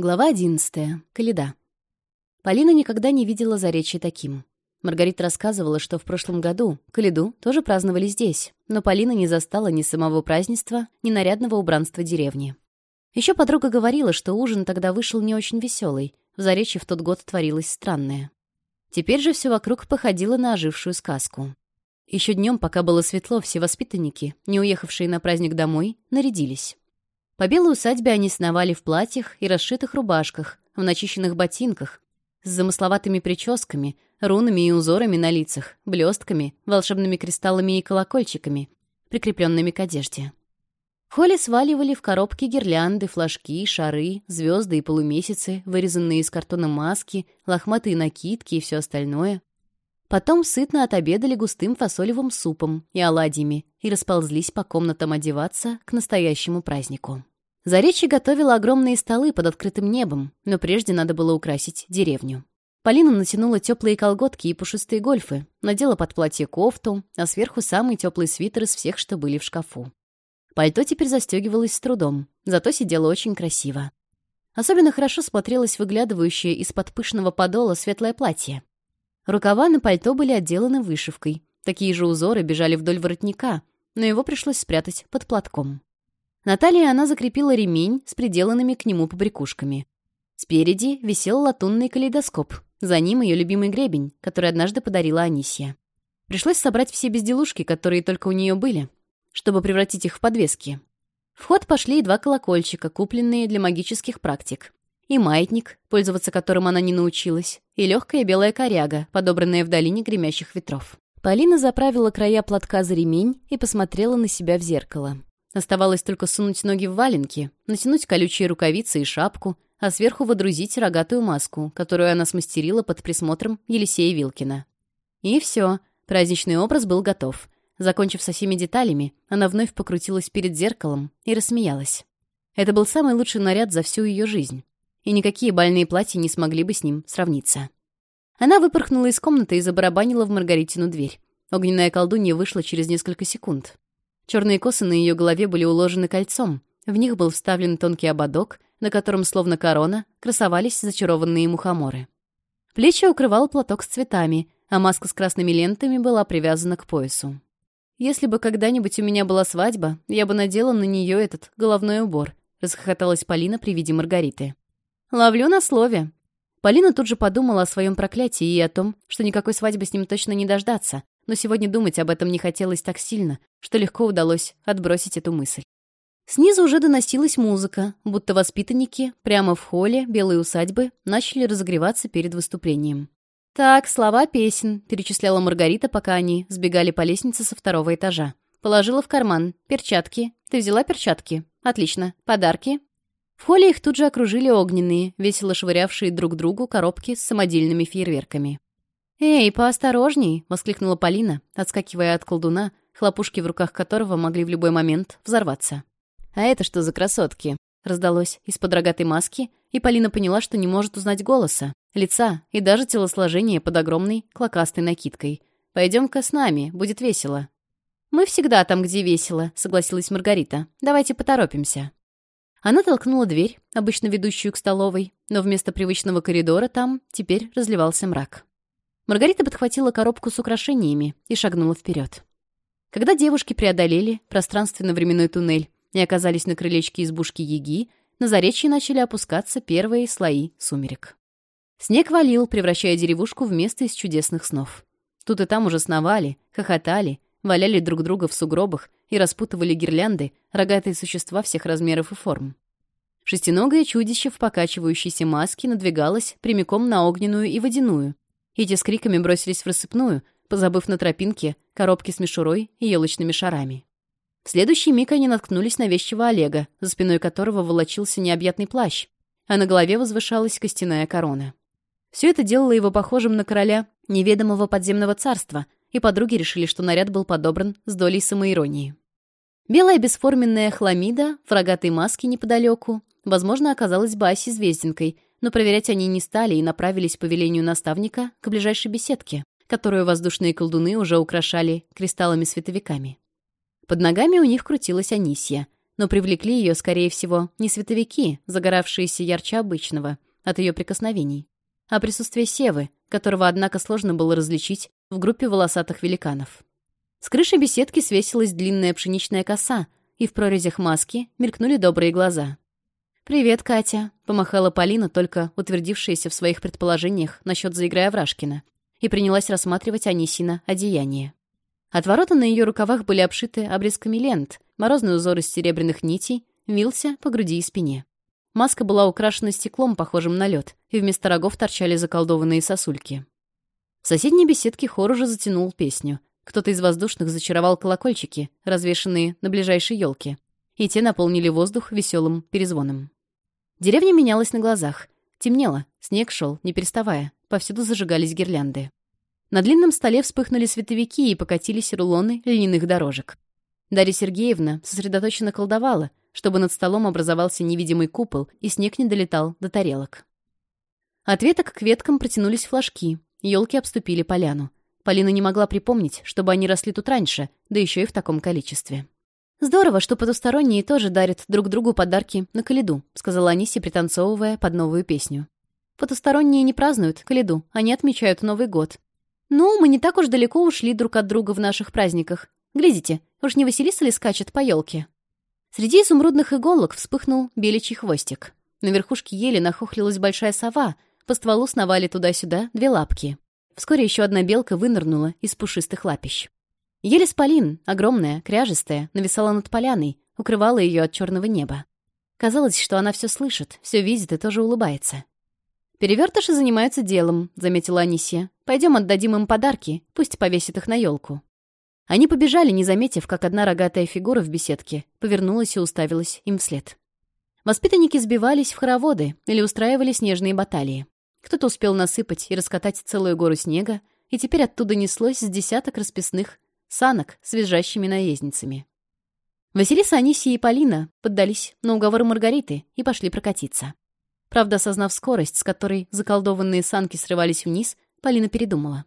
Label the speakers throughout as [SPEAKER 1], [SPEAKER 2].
[SPEAKER 1] Глава 11. Каледа. Полина никогда не видела заречья таким. Маргарита рассказывала, что в прошлом году Каледу тоже праздновали здесь, но Полина не застала ни самого празднества, ни нарядного убранства деревни. Еще подруга говорила, что ужин тогда вышел не очень веселый, в Заречье в тот год творилось странное. Теперь же все вокруг походило на ожившую сказку. Еще днем, пока было светло, все воспитанники, не уехавшие на праздник домой, нарядились. По белой усадьбе они сновали в платьях и расшитых рубашках, в начищенных ботинках, с замысловатыми прическами, рунами и узорами на лицах, блестками, волшебными кристаллами и колокольчиками, прикрепленными к одежде. Холли сваливали в коробки гирлянды, флажки, шары, звезды и полумесяцы, вырезанные из картона маски, лохматые накидки и все остальное, Потом сытно отобедали густым фасолевым супом и оладьями и расползлись по комнатам одеваться к настоящему празднику. Заречи готовила огромные столы под открытым небом, но прежде надо было украсить деревню. Полина натянула теплые колготки и пушистые гольфы, надела под платье кофту, а сверху самый теплый свитер из всех, что были в шкафу. Пальто теперь застегивалось с трудом, зато сидело очень красиво. Особенно хорошо смотрелось выглядывающее из-под пышного подола светлое платье. Рукава на пальто были отделаны вышивкой. Такие же узоры бежали вдоль воротника, но его пришлось спрятать под платком. На талии она закрепила ремень с приделанными к нему побрякушками. Спереди висел латунный калейдоскоп, за ним ее любимый гребень, который однажды подарила Анисия. Пришлось собрать все безделушки, которые только у нее были, чтобы превратить их в подвески. В ход пошли и два колокольчика, купленные для магических практик и маятник, пользоваться которым она не научилась, и легкая белая коряга, подобранная в долине гремящих ветров. Полина заправила края платка за ремень и посмотрела на себя в зеркало. Оставалось только сунуть ноги в валенки, натянуть колючие рукавицы и шапку, а сверху водрузить рогатую маску, которую она смастерила под присмотром Елисея Вилкина. И все, праздничный образ был готов. Закончив со всеми деталями, она вновь покрутилась перед зеркалом и рассмеялась. Это был самый лучший наряд за всю ее жизнь и никакие бальные платья не смогли бы с ним сравниться. Она выпорхнула из комнаты и забарабанила в Маргаритину дверь. Огненная колдунья вышла через несколько секунд. Черные косы на ее голове были уложены кольцом. В них был вставлен тонкий ободок, на котором, словно корона, красовались зачарованные мухоморы. Плечи укрывал платок с цветами, а маска с красными лентами была привязана к поясу. «Если бы когда-нибудь у меня была свадьба, я бы надела на нее этот головной убор», — расхохоталась Полина при виде Маргариты. Ловлю на слове». Полина тут же подумала о своем проклятии и о том, что никакой свадьбы с ним точно не дождаться, но сегодня думать об этом не хотелось так сильно, что легко удалось отбросить эту мысль. Снизу уже доносилась музыка, будто воспитанники прямо в холле белой усадьбы начали разогреваться перед выступлением. «Так, слова песен», — перечисляла Маргарита, пока они сбегали по лестнице со второго этажа. «Положила в карман. Перчатки. Ты взяла перчатки? Отлично. Подарки? В холле их тут же окружили огненные, весело швырявшие друг другу коробки с самодельными фейерверками. «Эй, поосторожней!» — воскликнула Полина, отскакивая от колдуна, хлопушки в руках которого могли в любой момент взорваться. «А это что за красотки?» — раздалось из-под рогатой маски, и Полина поняла, что не может узнать голоса, лица и даже телосложения под огромной клокастой накидкой. «Пойдем-ка с нами, будет весело». «Мы всегда там, где весело», — согласилась Маргарита. «Давайте поторопимся». Она толкнула дверь, обычно ведущую к столовой, но вместо привычного коридора там теперь разливался мрак. Маргарита подхватила коробку с украшениями и шагнула вперед. Когда девушки преодолели пространственно-временной туннель и оказались на крылечке избушки Яги, на заречье начали опускаться первые слои сумерек. Снег валил, превращая деревушку в место из чудесных снов. Тут и там уже сновали, хохотали, валяли друг друга в сугробах и распутывали гирлянды, рогатые существа всех размеров и форм. Шестиногое чудище в покачивающейся маске надвигалось прямиком на огненную и водяную. Эти с криками бросились в рассыпную, позабыв на тропинке коробки с мишурой и елочными шарами. В следующий миг они наткнулись на вещего Олега, за спиной которого волочился необъятный плащ, а на голове возвышалась костяная корона. Все это делало его похожим на короля неведомого подземного царства, и подруги решили, что наряд был подобран с долей самоиронии. Белая бесформенная хламида, фрагатые маски неподалеку, возможно, оказалась бы Аси Звездинкой, но проверять они не стали и направились по велению наставника к ближайшей беседке, которую воздушные колдуны уже украшали кристаллами-световиками. Под ногами у них крутилась Анисья, но привлекли ее, скорее всего, не световики, загоравшиеся ярче обычного, от ее прикосновений, а присутствие Севы, которого, однако, сложно было различить в группе волосатых великанов. С крыши беседки свесилась длинная пшеничная коса, и в прорезях маски мелькнули добрые глаза. «Привет, Катя», — помахала Полина, только утвердившаяся в своих предположениях насчет заиграя Врашкина, и принялась рассматривать Анисина одеяние. Отвороты на ее рукавах были обшиты обрезками лент, морозный узор из серебряных нитей вился по груди и спине. Маска была украшена стеклом, похожим на лед, и вместо рогов торчали заколдованные сосульки. В соседней беседке хор уже затянул песню. Кто-то из воздушных зачаровал колокольчики, развешанные на ближайшей елке, и те наполнили воздух веселым перезвоном. Деревня менялась на глазах. Темнело, снег шел, не переставая, повсюду зажигались гирлянды. На длинном столе вспыхнули световики и покатились рулоны льняных дорожек. Дарья Сергеевна сосредоточенно колдовала, чтобы над столом образовался невидимый купол, и снег не долетал до тарелок. От веток к веткам протянулись флажки, Елки обступили поляну. Полина не могла припомнить, чтобы они росли тут раньше, да еще и в таком количестве. «Здорово, что потусторонние тоже дарят друг другу подарки на Каледу», сказала Аниси, пританцовывая под новую песню. «Потусторонние не празднуют Каледу, они отмечают Новый год». «Ну, мы не так уж далеко ушли друг от друга в наших праздниках. Глядите, уж не Василиса ли скачет по елке?» Среди изумрудных иголок вспыхнул беличий хвостик. На верхушке ели нахохлилась большая сова — по стволу сновали туда-сюда две лапки. Вскоре еще одна белка вынырнула из пушистых лапищ. Елисполин, огромная, кряжестая, нависала над поляной, укрывала ее от черного неба. Казалось, что она все слышит, все видит и тоже улыбается. «Перевертыши занимаются делом», — заметила Анисия. «Пойдем отдадим им подарки, пусть повесит их на елку». Они побежали, не заметив, как одна рогатая фигура в беседке повернулась и уставилась им вслед. Воспитанники сбивались в хороводы или устраивали снежные баталии. Кто-то успел насыпать и раскатать целую гору снега, и теперь оттуда неслось с десяток расписных санок с визжащими наездницами. Василиса, Анисия и Полина поддались на уговоры Маргариты и пошли прокатиться. Правда, осознав скорость, с которой заколдованные санки срывались вниз, Полина передумала.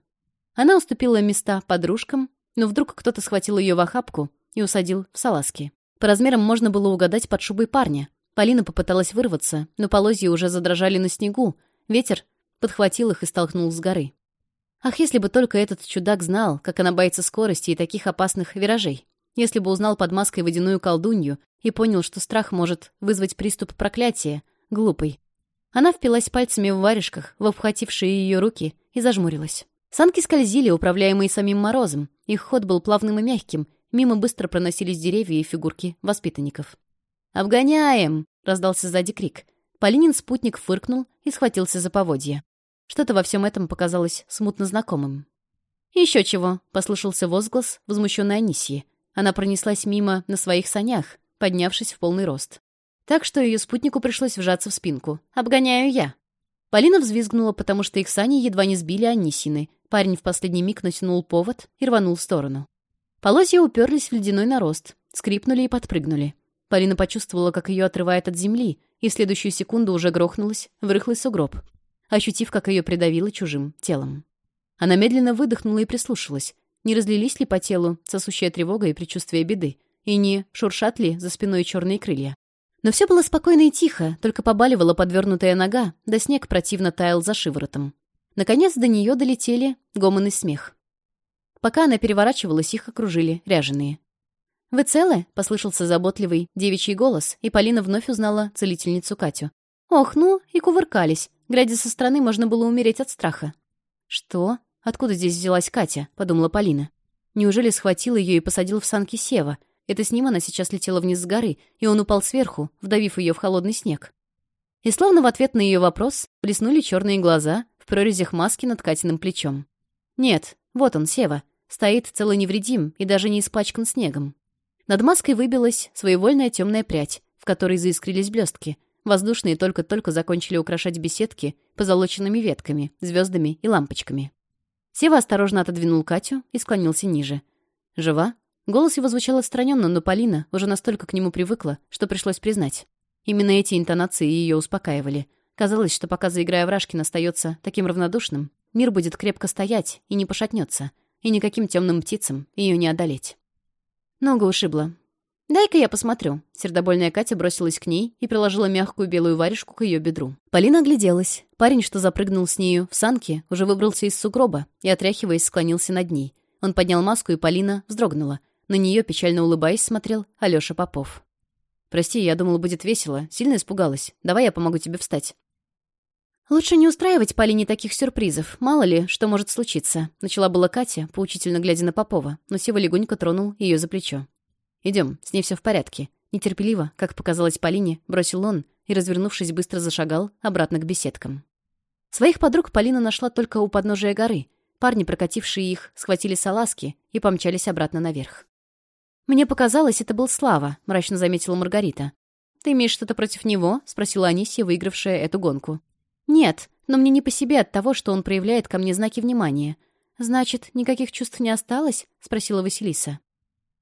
[SPEAKER 1] Она уступила места подружкам, но вдруг кто-то схватил ее в охапку и усадил в салазки. По размерам можно было угадать под шубой парня. Полина попыталась вырваться, но полозья уже задрожали на снегу, ветер подхватил их и столкнул с горы. Ах, если бы только этот чудак знал, как она боится скорости и таких опасных виражей. Если бы узнал под маской водяную колдунью и понял, что страх может вызвать приступ проклятия, глупый. Она впилась пальцами в варежках, в обхватившие ее руки, и зажмурилась. Санки скользили, управляемые самим морозом. Их ход был плавным и мягким. Мимо быстро проносились деревья и фигурки воспитанников. «Обгоняем!» — раздался сзади крик. Полинин спутник фыркнул и схватился за поводья. Что-то во всем этом показалось смутно знакомым. «Еще чего!» — послышался возглас, возмущенной Анисии. Она пронеслась мимо на своих санях, поднявшись в полный рост. Так что ее спутнику пришлось вжаться в спинку. «Обгоняю я!» Полина взвизгнула, потому что их сани едва не сбили Анисины. Парень в последний миг натянул повод и рванул в сторону. Полозья уперлись в ледяной нарост, скрипнули и подпрыгнули. Полина почувствовала, как ее отрывает от земли, и в следующую секунду уже грохнулась в рыхлый сугроб ощутив, как ее придавило чужим телом. Она медленно выдохнула и прислушалась. Не разлились ли по телу сосущая тревога и предчувствие беды? И не шуршат ли за спиной черные крылья? Но все было спокойно и тихо, только побаливала подвернутая нога, да снег противно таял за шиворотом. Наконец до нее долетели гомон и смех. Пока она переворачивалась, их окружили ряженые. «Вы целы?» — послышался заботливый девичий голос, и Полина вновь узнала целительницу Катю. «Ох, ну, и кувыркались. Глядя со стороны, можно было умереть от страха. «Что? Откуда здесь взялась Катя?» — подумала Полина. Неужели схватил ее и посадил в санки Сева? Это с ним она сейчас летела вниз с горы, и он упал сверху, вдавив ее в холодный снег. И словно в ответ на ее вопрос блеснули черные глаза в прорезях маски над Катиным плечом. Нет, вот он, Сева. Стоит целый невредим и даже не испачкан снегом. Над маской выбилась своевольная темная прядь, в которой заискрились блестки — Воздушные только-только закончили украшать беседки позолоченными ветками, звездами и лампочками. Сева осторожно отодвинул Катю и склонился ниже. «Жива?» Голос его звучал отстраненно, но Полина уже настолько к нему привыкла, что пришлось признать. Именно эти интонации ее успокаивали. Казалось, что пока заиграя Врашкин остается таким равнодушным, мир будет крепко стоять и не пошатнется, и никаким темным птицам ее не одолеть. Нога ушибла. «Дай-ка я посмотрю». Сердобольная Катя бросилась к ней и приложила мягкую белую варежку к ее бедру. Полина огляделась. Парень, что запрыгнул с нею в санки, уже выбрался из сугроба и, отряхиваясь, склонился над ней. Он поднял маску, и Полина вздрогнула. На нее, печально улыбаясь, смотрел Алёша Попов. «Прости, я думала, будет весело. Сильно испугалась. Давай я помогу тебе встать». «Лучше не устраивать Полине таких сюрпризов. Мало ли, что может случиться», — начала была Катя, поучительно глядя на Попова, но Сева легонько тронул ее за плечо. «Идем, с ней все в порядке». Нетерпеливо, как показалось Полине, бросил он и, развернувшись, быстро зашагал обратно к беседкам. Своих подруг Полина нашла только у подножия горы. Парни, прокатившие их, схватили салазки и помчались обратно наверх. «Мне показалось, это был Слава», — мрачно заметила Маргарита. «Ты имеешь что-то против него?» — спросила Анисия, выигравшая эту гонку. «Нет, но мне не по себе от того, что он проявляет ко мне знаки внимания». «Значит, никаких чувств не осталось?» — спросила Василиса.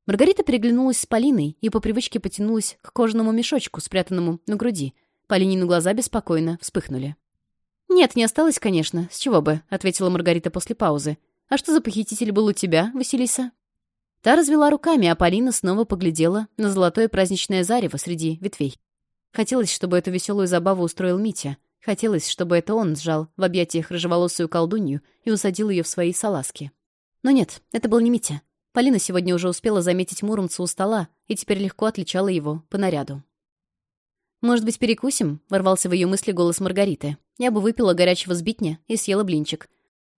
[SPEAKER 1] Маргарита переглянулась с Полиной и по привычке потянулась к кожаному мешочку, спрятанному на груди. Полинину глаза беспокойно вспыхнули. «Нет, не осталось, конечно. С чего бы?» — ответила Маргарита после паузы. «А что за похититель был у тебя, Василиса?» Та развела руками, а Полина снова поглядела на золотое праздничное зарево среди ветвей. Хотелось, чтобы эту веселую забаву устроил Митя. Хотелось, чтобы это он сжал в объятиях рыжеволосую колдунью и усадил ее в свои салазки. Но нет, это был не Митя. Полина сегодня уже успела заметить Муромца у стола и теперь легко отличала его по наряду. «Может быть, перекусим?» — ворвался в ее мысли голос Маргариты. «Я бы выпила горячего сбитня и съела блинчик».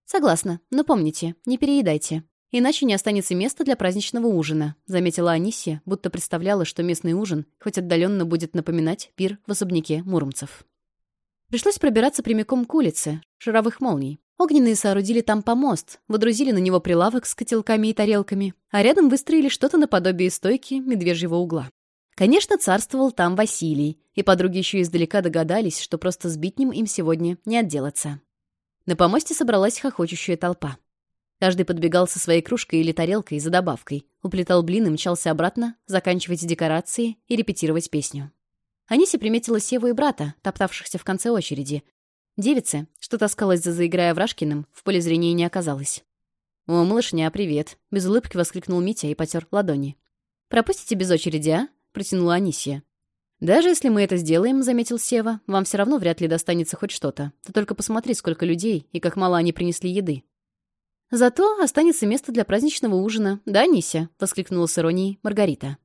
[SPEAKER 1] «Согласна, но помните, не переедайте. Иначе не останется места для праздничного ужина», — заметила Анисия, будто представляла, что местный ужин хоть отдаленно будет напоминать пир в особняке Муромцев. Пришлось пробираться прямиком к улице, шаровых молний, Огненные соорудили там помост, водрузили на него прилавок с котелками и тарелками, а рядом выстроили что-то наподобие стойки медвежьего угла. Конечно, царствовал там Василий, и подруги еще издалека догадались, что просто с битнем им сегодня не отделаться. На помосте собралась хохочущая толпа. Каждый подбегал со своей кружкой или тарелкой за добавкой, уплетал блин и мчался обратно, заканчивать декорации и репетировать песню. Анисе приметила Севу и брата, топтавшихся в конце очереди, Девица, что таскалась за заиграя Врашкиным, в поле зрения не оказалась. «О, малышня, привет!» — без улыбки воскликнул Митя и потер ладони. «Пропустите без очереди, а?» — протянула Анисия. «Даже если мы это сделаем», — заметил Сева, — «вам все равно вряд ли достанется хоть что-то. Ты только посмотри, сколько людей и как мало они принесли еды». «Зато останется место для праздничного ужина, да, Анися?» — воскликнула с иронией Маргарита.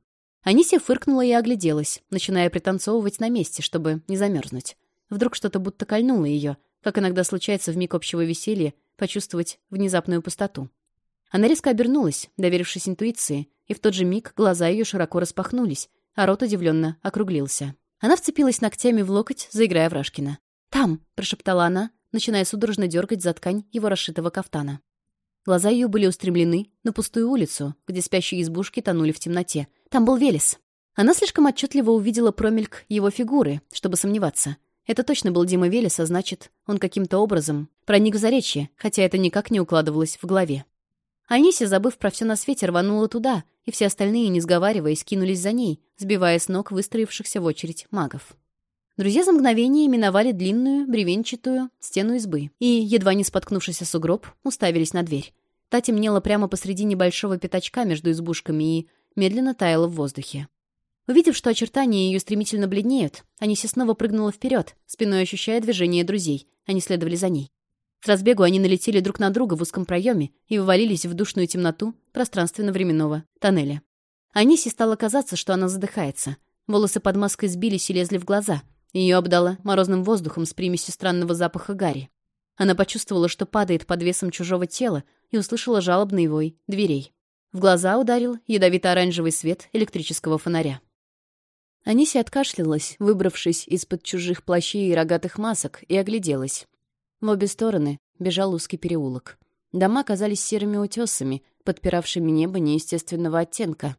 [SPEAKER 1] Анися фыркнула и огляделась, начиная пританцовывать на месте, чтобы не замерзнуть. Вдруг что-то будто кольнуло ее, как иногда случается в миг общего веселья, почувствовать внезапную пустоту. Она резко обернулась, доверившись интуиции, и в тот же миг глаза ее широко распахнулись, а рот удивленно округлился. Она вцепилась ногтями в локоть, заиграя в Рашкина. «Там!» — прошептала она, начиная судорожно дергать за ткань его расшитого кафтана. Глаза ее были устремлены на пустую улицу, где спящие избушки тонули в темноте. Там был Велес. Она слишком отчетливо увидела промельк его фигуры, чтобы сомневаться. Это точно был Дима Велеса, значит, он каким-то образом проник в Заречье, хотя это никак не укладывалось в голове. Анися, забыв про все на свете, рванула туда, и все остальные, не сговариваясь, кинулись за ней, сбивая с ног выстроившихся в очередь магов. Друзья за мгновение миновали длинную, бревенчатую стену избы и, едва не споткнувшись о сугроб, уставились на дверь. Та темнела прямо посреди небольшого пятачка между избушками и медленно таяла в воздухе. Увидев, что очертания ее стремительно бледнеют, Аниси снова прыгнула вперед, спиной ощущая движение друзей. Они следовали за ней. С разбегу они налетели друг на друга в узком проеме и вывалились в душную темноту пространственно-временного тоннеля. Анисе стало казаться, что она задыхается. Волосы под маской сбились и лезли в глаза. Ее обдало морозным воздухом с примесью странного запаха гари. Она почувствовала, что падает под весом чужого тела и услышала жалобный вой дверей. В глаза ударил ядовито-оранжевый свет электрического фонаря. Анися откашлялась, выбравшись из-под чужих плащей и рогатых масок, и огляделась. В обе стороны бежал узкий переулок. Дома казались серыми утесами, подпиравшими небо неестественного оттенка.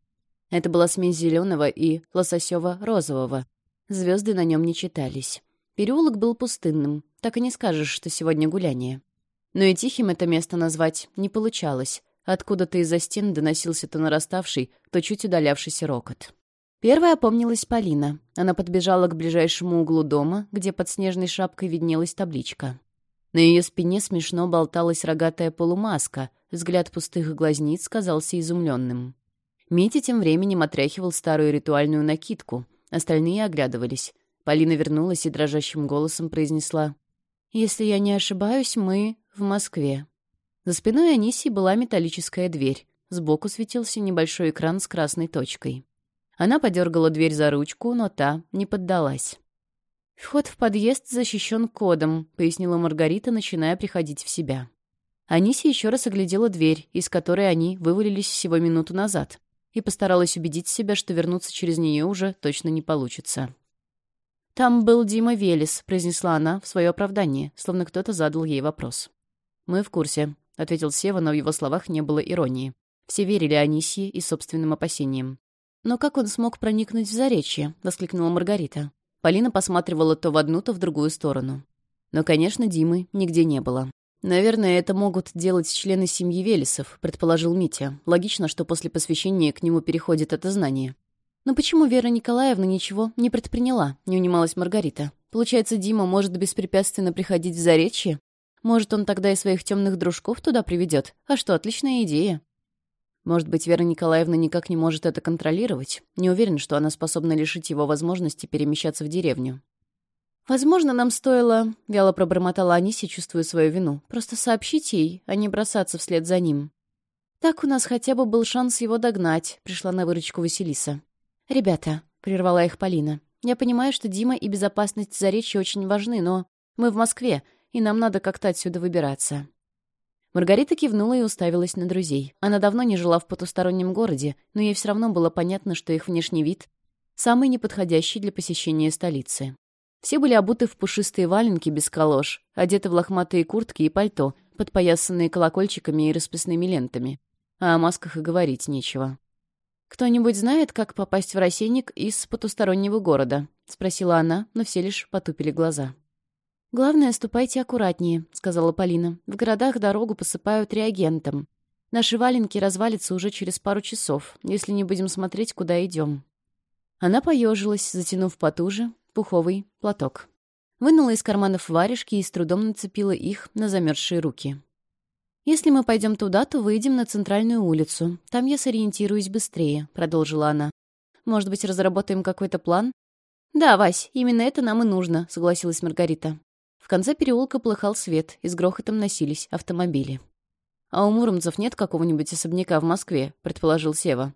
[SPEAKER 1] Это была смесь зеленого и лососево-розового. Звезды на нем не читались. Переулок был пустынным, так и не скажешь, что сегодня гуляние. Но и тихим это место назвать не получалось. Откуда-то из-за стен доносился то нараставший, то чуть удалявшийся рокот. Первая опомнилась Полина. Она подбежала к ближайшему углу дома, где под снежной шапкой виднелась табличка. На ее спине смешно болталась рогатая полумаска, взгляд пустых глазниц казался изумленным. Митя тем временем отряхивал старую ритуальную накидку. Остальные оглядывались. Полина вернулась и дрожащим голосом произнесла. «Если я не ошибаюсь, мы в Москве». За спиной Анисии была металлическая дверь. Сбоку светился небольшой экран с красной точкой. Она подергала дверь за ручку, но та не поддалась. «Вход в подъезд защищен кодом», — пояснила Маргарита, начиная приходить в себя. Аниси еще раз оглядела дверь, из которой они вывалились всего минуту назад, и постаралась убедить себя, что вернуться через нее уже точно не получится. «Там был Дима Велес», — произнесла она в свое оправдание, словно кто-то задал ей вопрос. «Мы в курсе», — ответил Сева, но в его словах не было иронии. Все верили Анисии и собственным опасениям. «Но как он смог проникнуть в Заречье?» — воскликнула Маргарита. Полина посматривала то в одну, то в другую сторону. Но, конечно, Димы нигде не было. «Наверное, это могут делать члены семьи Велесов», — предположил Митя. «Логично, что после посвящения к нему переходит это знание». «Но почему Вера Николаевна ничего не предприняла?» — не унималась Маргарита. «Получается, Дима может беспрепятственно приходить в Заречье? Может, он тогда и своих темных дружков туда приведет? А что, отличная идея!» Может быть, Вера Николаевна никак не может это контролировать? Не уверен, что она способна лишить его возможности перемещаться в деревню. «Возможно, нам стоило...» — вяло пробормотала Аниси, чувствуя свою вину. «Просто сообщить ей, а не бросаться вслед за ним». «Так у нас хотя бы был шанс его догнать», — пришла на выручку Василиса. «Ребята», — прервала их Полина, — «я понимаю, что Дима и безопасность за Заречья очень важны, но мы в Москве, и нам надо как-то отсюда выбираться». Маргарита кивнула и уставилась на друзей. Она давно не жила в потустороннем городе, но ей все равно было понятно, что их внешний вид — самый неподходящий для посещения столицы. Все были обуты в пушистые валенки без колош, одеты в лохматые куртки и пальто, подпоясанные колокольчиками и расписными лентами. А о масках и говорить нечего. «Кто-нибудь знает, как попасть в рассейник из потустороннего города?» — спросила она, но все лишь потупили глаза. «Главное, ступайте аккуратнее», — сказала Полина. «В городах дорогу посыпают реагентом. Наши валенки развалятся уже через пару часов, если не будем смотреть, куда идем». Она поежилась, затянув потуже пуховый платок. Вынула из карманов варежки и с трудом нацепила их на замерзшие руки. «Если мы пойдем туда, то выйдем на центральную улицу. Там я сориентируюсь быстрее», — продолжила она. «Может быть, разработаем какой-то план?» «Да, Вась, именно это нам и нужно», — согласилась Маргарита. В конце переулка плыхал свет, и с грохотом носились автомобили. «А у муромцев нет какого-нибудь особняка в Москве?» — предположил Сева.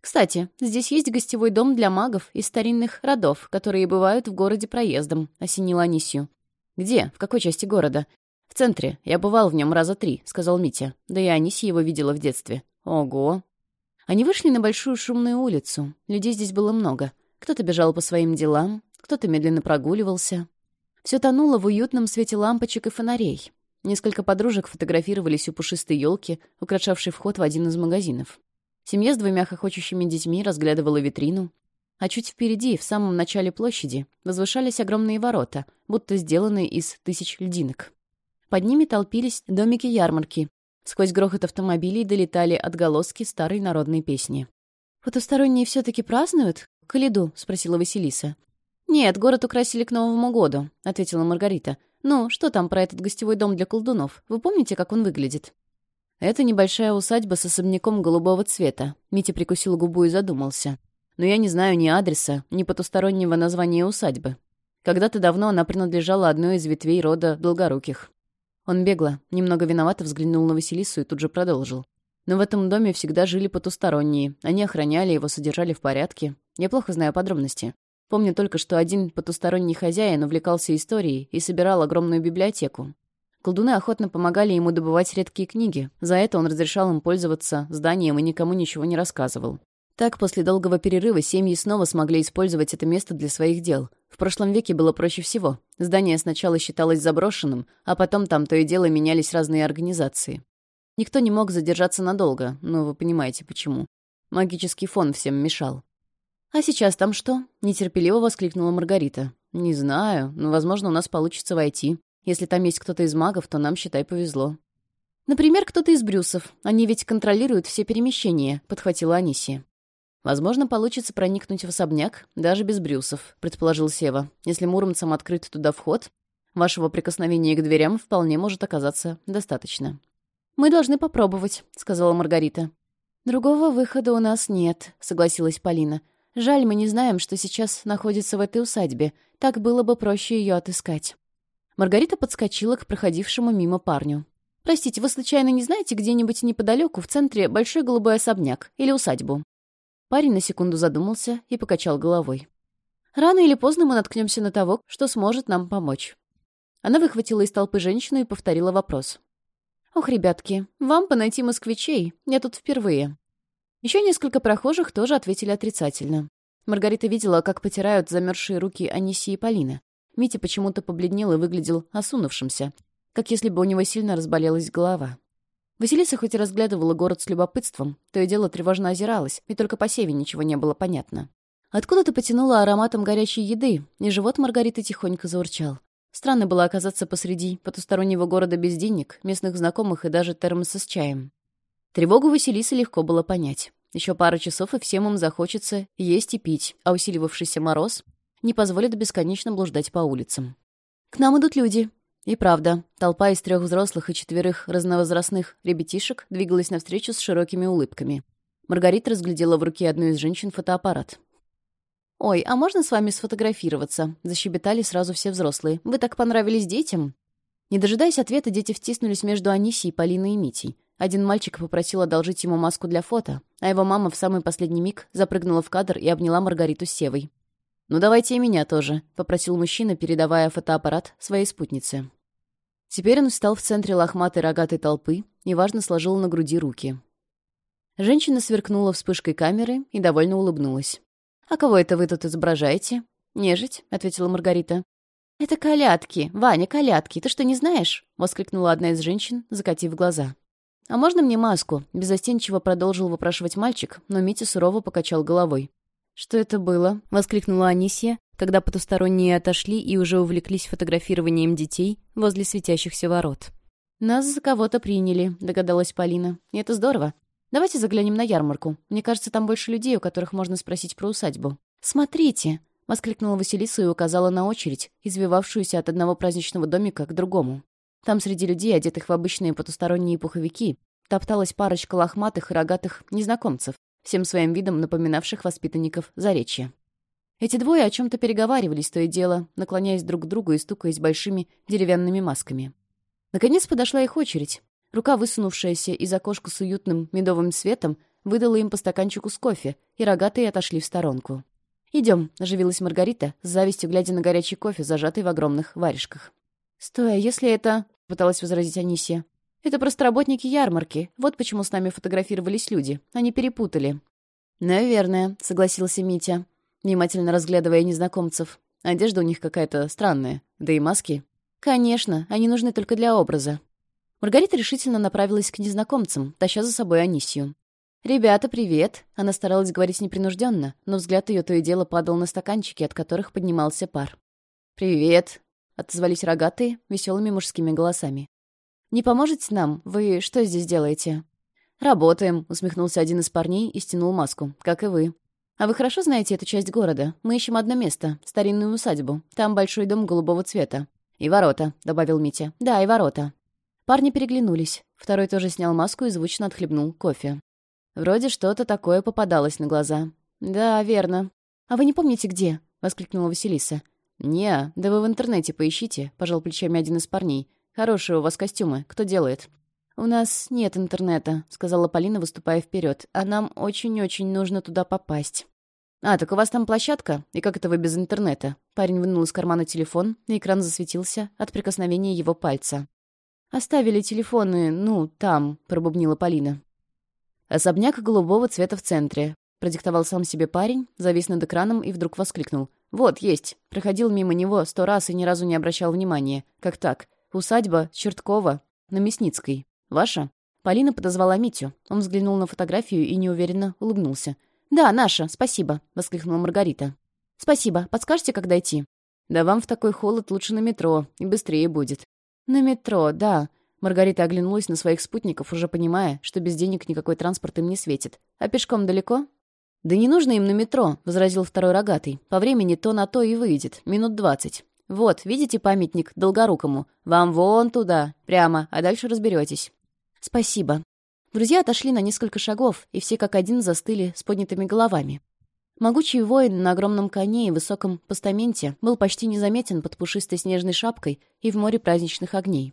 [SPEAKER 1] «Кстати, здесь есть гостевой дом для магов и старинных родов, которые бывают в городе проездом», — осенил Анисью. «Где? В какой части города?» «В центре. Я бывал в нем раза три», — сказал Митя. «Да и Анисья его видела в детстве». «Ого!» Они вышли на большую шумную улицу. Людей здесь было много. Кто-то бежал по своим делам, кто-то медленно прогуливался, все тонуло в уютном свете лампочек и фонарей. Несколько подружек фотографировались у пушистой елки, украшавшей вход в один из магазинов. Семья с двумя хохочущими детьми разглядывала витрину, а чуть впереди, в самом начале площади, возвышались огромные ворота, будто сделанные из тысяч льдинок. Под ними толпились домики ярмарки. Сквозь грохот автомобилей долетали отголоски старой народной песни. «Потусторонние все-таки празднуют? Каледу?» — спросила Василиса. «Нет, город украсили к Новому году», — ответила Маргарита. «Ну, что там про этот гостевой дом для колдунов? Вы помните, как он выглядит?» «Это небольшая усадьба с особняком голубого цвета», — Митя прикусил губу и задумался. «Но я не знаю ни адреса, ни потустороннего названия усадьбы. Когда-то давно она принадлежала одной из ветвей рода Долгоруких». Он бегло, немного виновато взглянул на Василису и тут же продолжил. «Но в этом доме всегда жили потусторонние. Они охраняли его, содержали в порядке. Я плохо знаю подробности. Помню только, что один потусторонний хозяин увлекался историей и собирал огромную библиотеку. Колдуны охотно помогали ему добывать редкие книги. За это он разрешал им пользоваться зданием и никому ничего не рассказывал. Так, после долгого перерыва семьи снова смогли использовать это место для своих дел. В прошлом веке было проще всего. Здание сначала считалось заброшенным, а потом там то и дело менялись разные организации. Никто не мог задержаться надолго, но вы понимаете почему. Магический фон всем мешал. «А сейчас там что?» — нетерпеливо воскликнула Маргарита. «Не знаю, но, возможно, у нас получится войти. Если там есть кто-то из магов, то нам, считай, повезло». «Например, кто-то из Брюсов. Они ведь контролируют все перемещения», — подхватила Анисия. «Возможно, получится проникнуть в особняк даже без Брюсов», — предположил Сева. «Если муромцам открыт туда вход, вашего прикосновения к дверям вполне может оказаться достаточно». «Мы должны попробовать», — сказала Маргарита. «Другого выхода у нас нет», — согласилась Полина. Жаль, мы не знаем, что сейчас находится в этой усадьбе. Так было бы проще ее отыскать». Маргарита подскочила к проходившему мимо парню. «Простите, вы случайно не знаете где-нибудь неподалеку, в центре, большой голубой особняк или усадьбу?» Парень на секунду задумался и покачал головой. «Рано или поздно мы наткнемся на того, что сможет нам помочь». Она выхватила из толпы женщину и повторила вопрос. «Ох, ребятки, вам бы найти москвичей, я тут впервые. Еще несколько прохожих тоже ответили отрицательно. Маргарита видела, как потирают замерзшие руки Аниси и Полина. Митя почему-то побледнел и выглядел осунувшимся, как если бы у него сильно разболелась голова. Василиса хоть и разглядывала город с любопытством, то и дело тревожно озиралась, и только по севе ничего не было понятно. Откуда-то потянуло ароматом горячей еды, и живот Маргариты тихонько заурчал. Странно было оказаться посреди потустороннего города без денег, местных знакомых и даже термоса с чаем. Тревогу Василисы легко было понять. Еще пара часов, и всем им захочется есть и пить, а усиливавшийся мороз не позволит бесконечно блуждать по улицам. «К нам идут люди». И правда, толпа из трех взрослых и четверых разновозрастных ребятишек двигалась навстречу с широкими улыбками. Маргарита разглядела в руке одной из женщин фотоаппарат. «Ой, а можно с вами сфотографироваться?» — защебетали сразу все взрослые. «Вы так понравились детям?» Не дожидаясь ответа, дети втиснулись между Анисией, Полиной и Митей. Один мальчик попросил одолжить ему маску для фото, а его мама в самый последний миг запрыгнула в кадр и обняла Маргариту с Севой. «Ну давайте и меня тоже», — попросил мужчина, передавая фотоаппарат своей спутнице. Теперь он встал в центре лохматой рогатой толпы, неважно сложил на груди руки. Женщина сверкнула вспышкой камеры и довольно улыбнулась. «А кого это вы тут изображаете?» «Нежить», — ответила Маргарита. «Это колядки! Ваня, колядки! Ты что, не знаешь?» — воскликнула одна из женщин, закатив глаза. «А можно мне маску?» — безостенчиво продолжил вопрошивать мальчик, но Митя сурово покачал головой. «Что это было?» — воскликнула Анисия, когда потусторонние отошли и уже увлеклись фотографированием детей возле светящихся ворот. «Нас за кого-то приняли», — догадалась Полина. «И это здорово. Давайте заглянем на ярмарку. Мне кажется, там больше людей, у которых можно спросить про усадьбу». «Смотрите!» — воскликнула Василиса и указала на очередь, извивавшуюся от одного праздничного домика к другому. Там среди людей, одетых в обычные потусторонние пуховики, топталась парочка лохматых и рогатых незнакомцев, всем своим видом напоминавших воспитанников Заречья. Эти двое о чем-то переговаривались то и дело, наклоняясь друг к другу и стукаясь большими деревянными масками. Наконец подошла их очередь. Рука, высунувшаяся из окошка с уютным медовым цветом, выдала им по стаканчику с кофе, и рогатые отошли в сторонку. «Идем», — оживилась Маргарита, с завистью глядя на горячий кофе, зажатый в огромных варежках. «Стоя, если это пыталась возразить Анисия. «Это просто работники ярмарки. Вот почему с нами фотографировались люди. Они перепутали». «Наверное», — согласился Митя, внимательно разглядывая незнакомцев. «Одежда у них какая-то странная. Да и маски». «Конечно, они нужны только для образа». Маргарита решительно направилась к незнакомцам, таща за собой Анисию. «Ребята, привет!» Она старалась говорить непринужденно, но взгляд ее то и дело падал на стаканчики, от которых поднимался пар. «Привет!» Отозвались рогатые, веселыми мужскими голосами. «Не поможете нам? Вы что здесь делаете?» «Работаем», — усмехнулся один из парней и стянул маску, как и вы. «А вы хорошо знаете эту часть города? Мы ищем одно место, старинную усадьбу. Там большой дом голубого цвета. И ворота», — добавил Митя. «Да, и ворота». Парни переглянулись. Второй тоже снял маску и звучно отхлебнул кофе. Вроде что-то такое попадалось на глаза. «Да, верно». «А вы не помните, где?» — воскликнула Василиса. «Не, да вы в интернете поищите», — пожал плечами один из парней. «Хорошие у вас костюмы. Кто делает?» «У нас нет интернета», — сказала Полина, выступая вперед. «А нам очень-очень нужно туда попасть». «А, так у вас там площадка? И как это вы без интернета?» Парень вынул из кармана телефон, и экран засветился от прикосновения его пальца. «Оставили телефоны, ну, там», — пробубнила Полина. «Особняк голубого цвета в центре», — продиктовал сам себе парень, завис над экраном и вдруг воскликнул — «Вот, есть. Проходил мимо него сто раз и ни разу не обращал внимания. Как так? Усадьба Черткова на Мясницкой. Ваша?» Полина подозвала Митю. Он взглянул на фотографию и неуверенно улыбнулся. «Да, наша, спасибо», — воскликнула Маргарита. «Спасибо. Подскажете, как дойти?» «Да вам в такой холод лучше на метро, и быстрее будет». «На метро, да». Маргарита оглянулась на своих спутников, уже понимая, что без денег никакой транспорт им не светит. «А пешком далеко?» «Да не нужно им на метро», — возразил второй рогатый. «По времени то на то и выйдет. Минут двадцать. Вот, видите памятник Долгорукому? Вам вон туда, прямо, а дальше разберетесь». «Спасибо». Друзья отошли на несколько шагов, и все как один застыли с поднятыми головами. Могучий воин на огромном коне и высоком постаменте был почти незаметен под пушистой снежной шапкой и в море праздничных огней.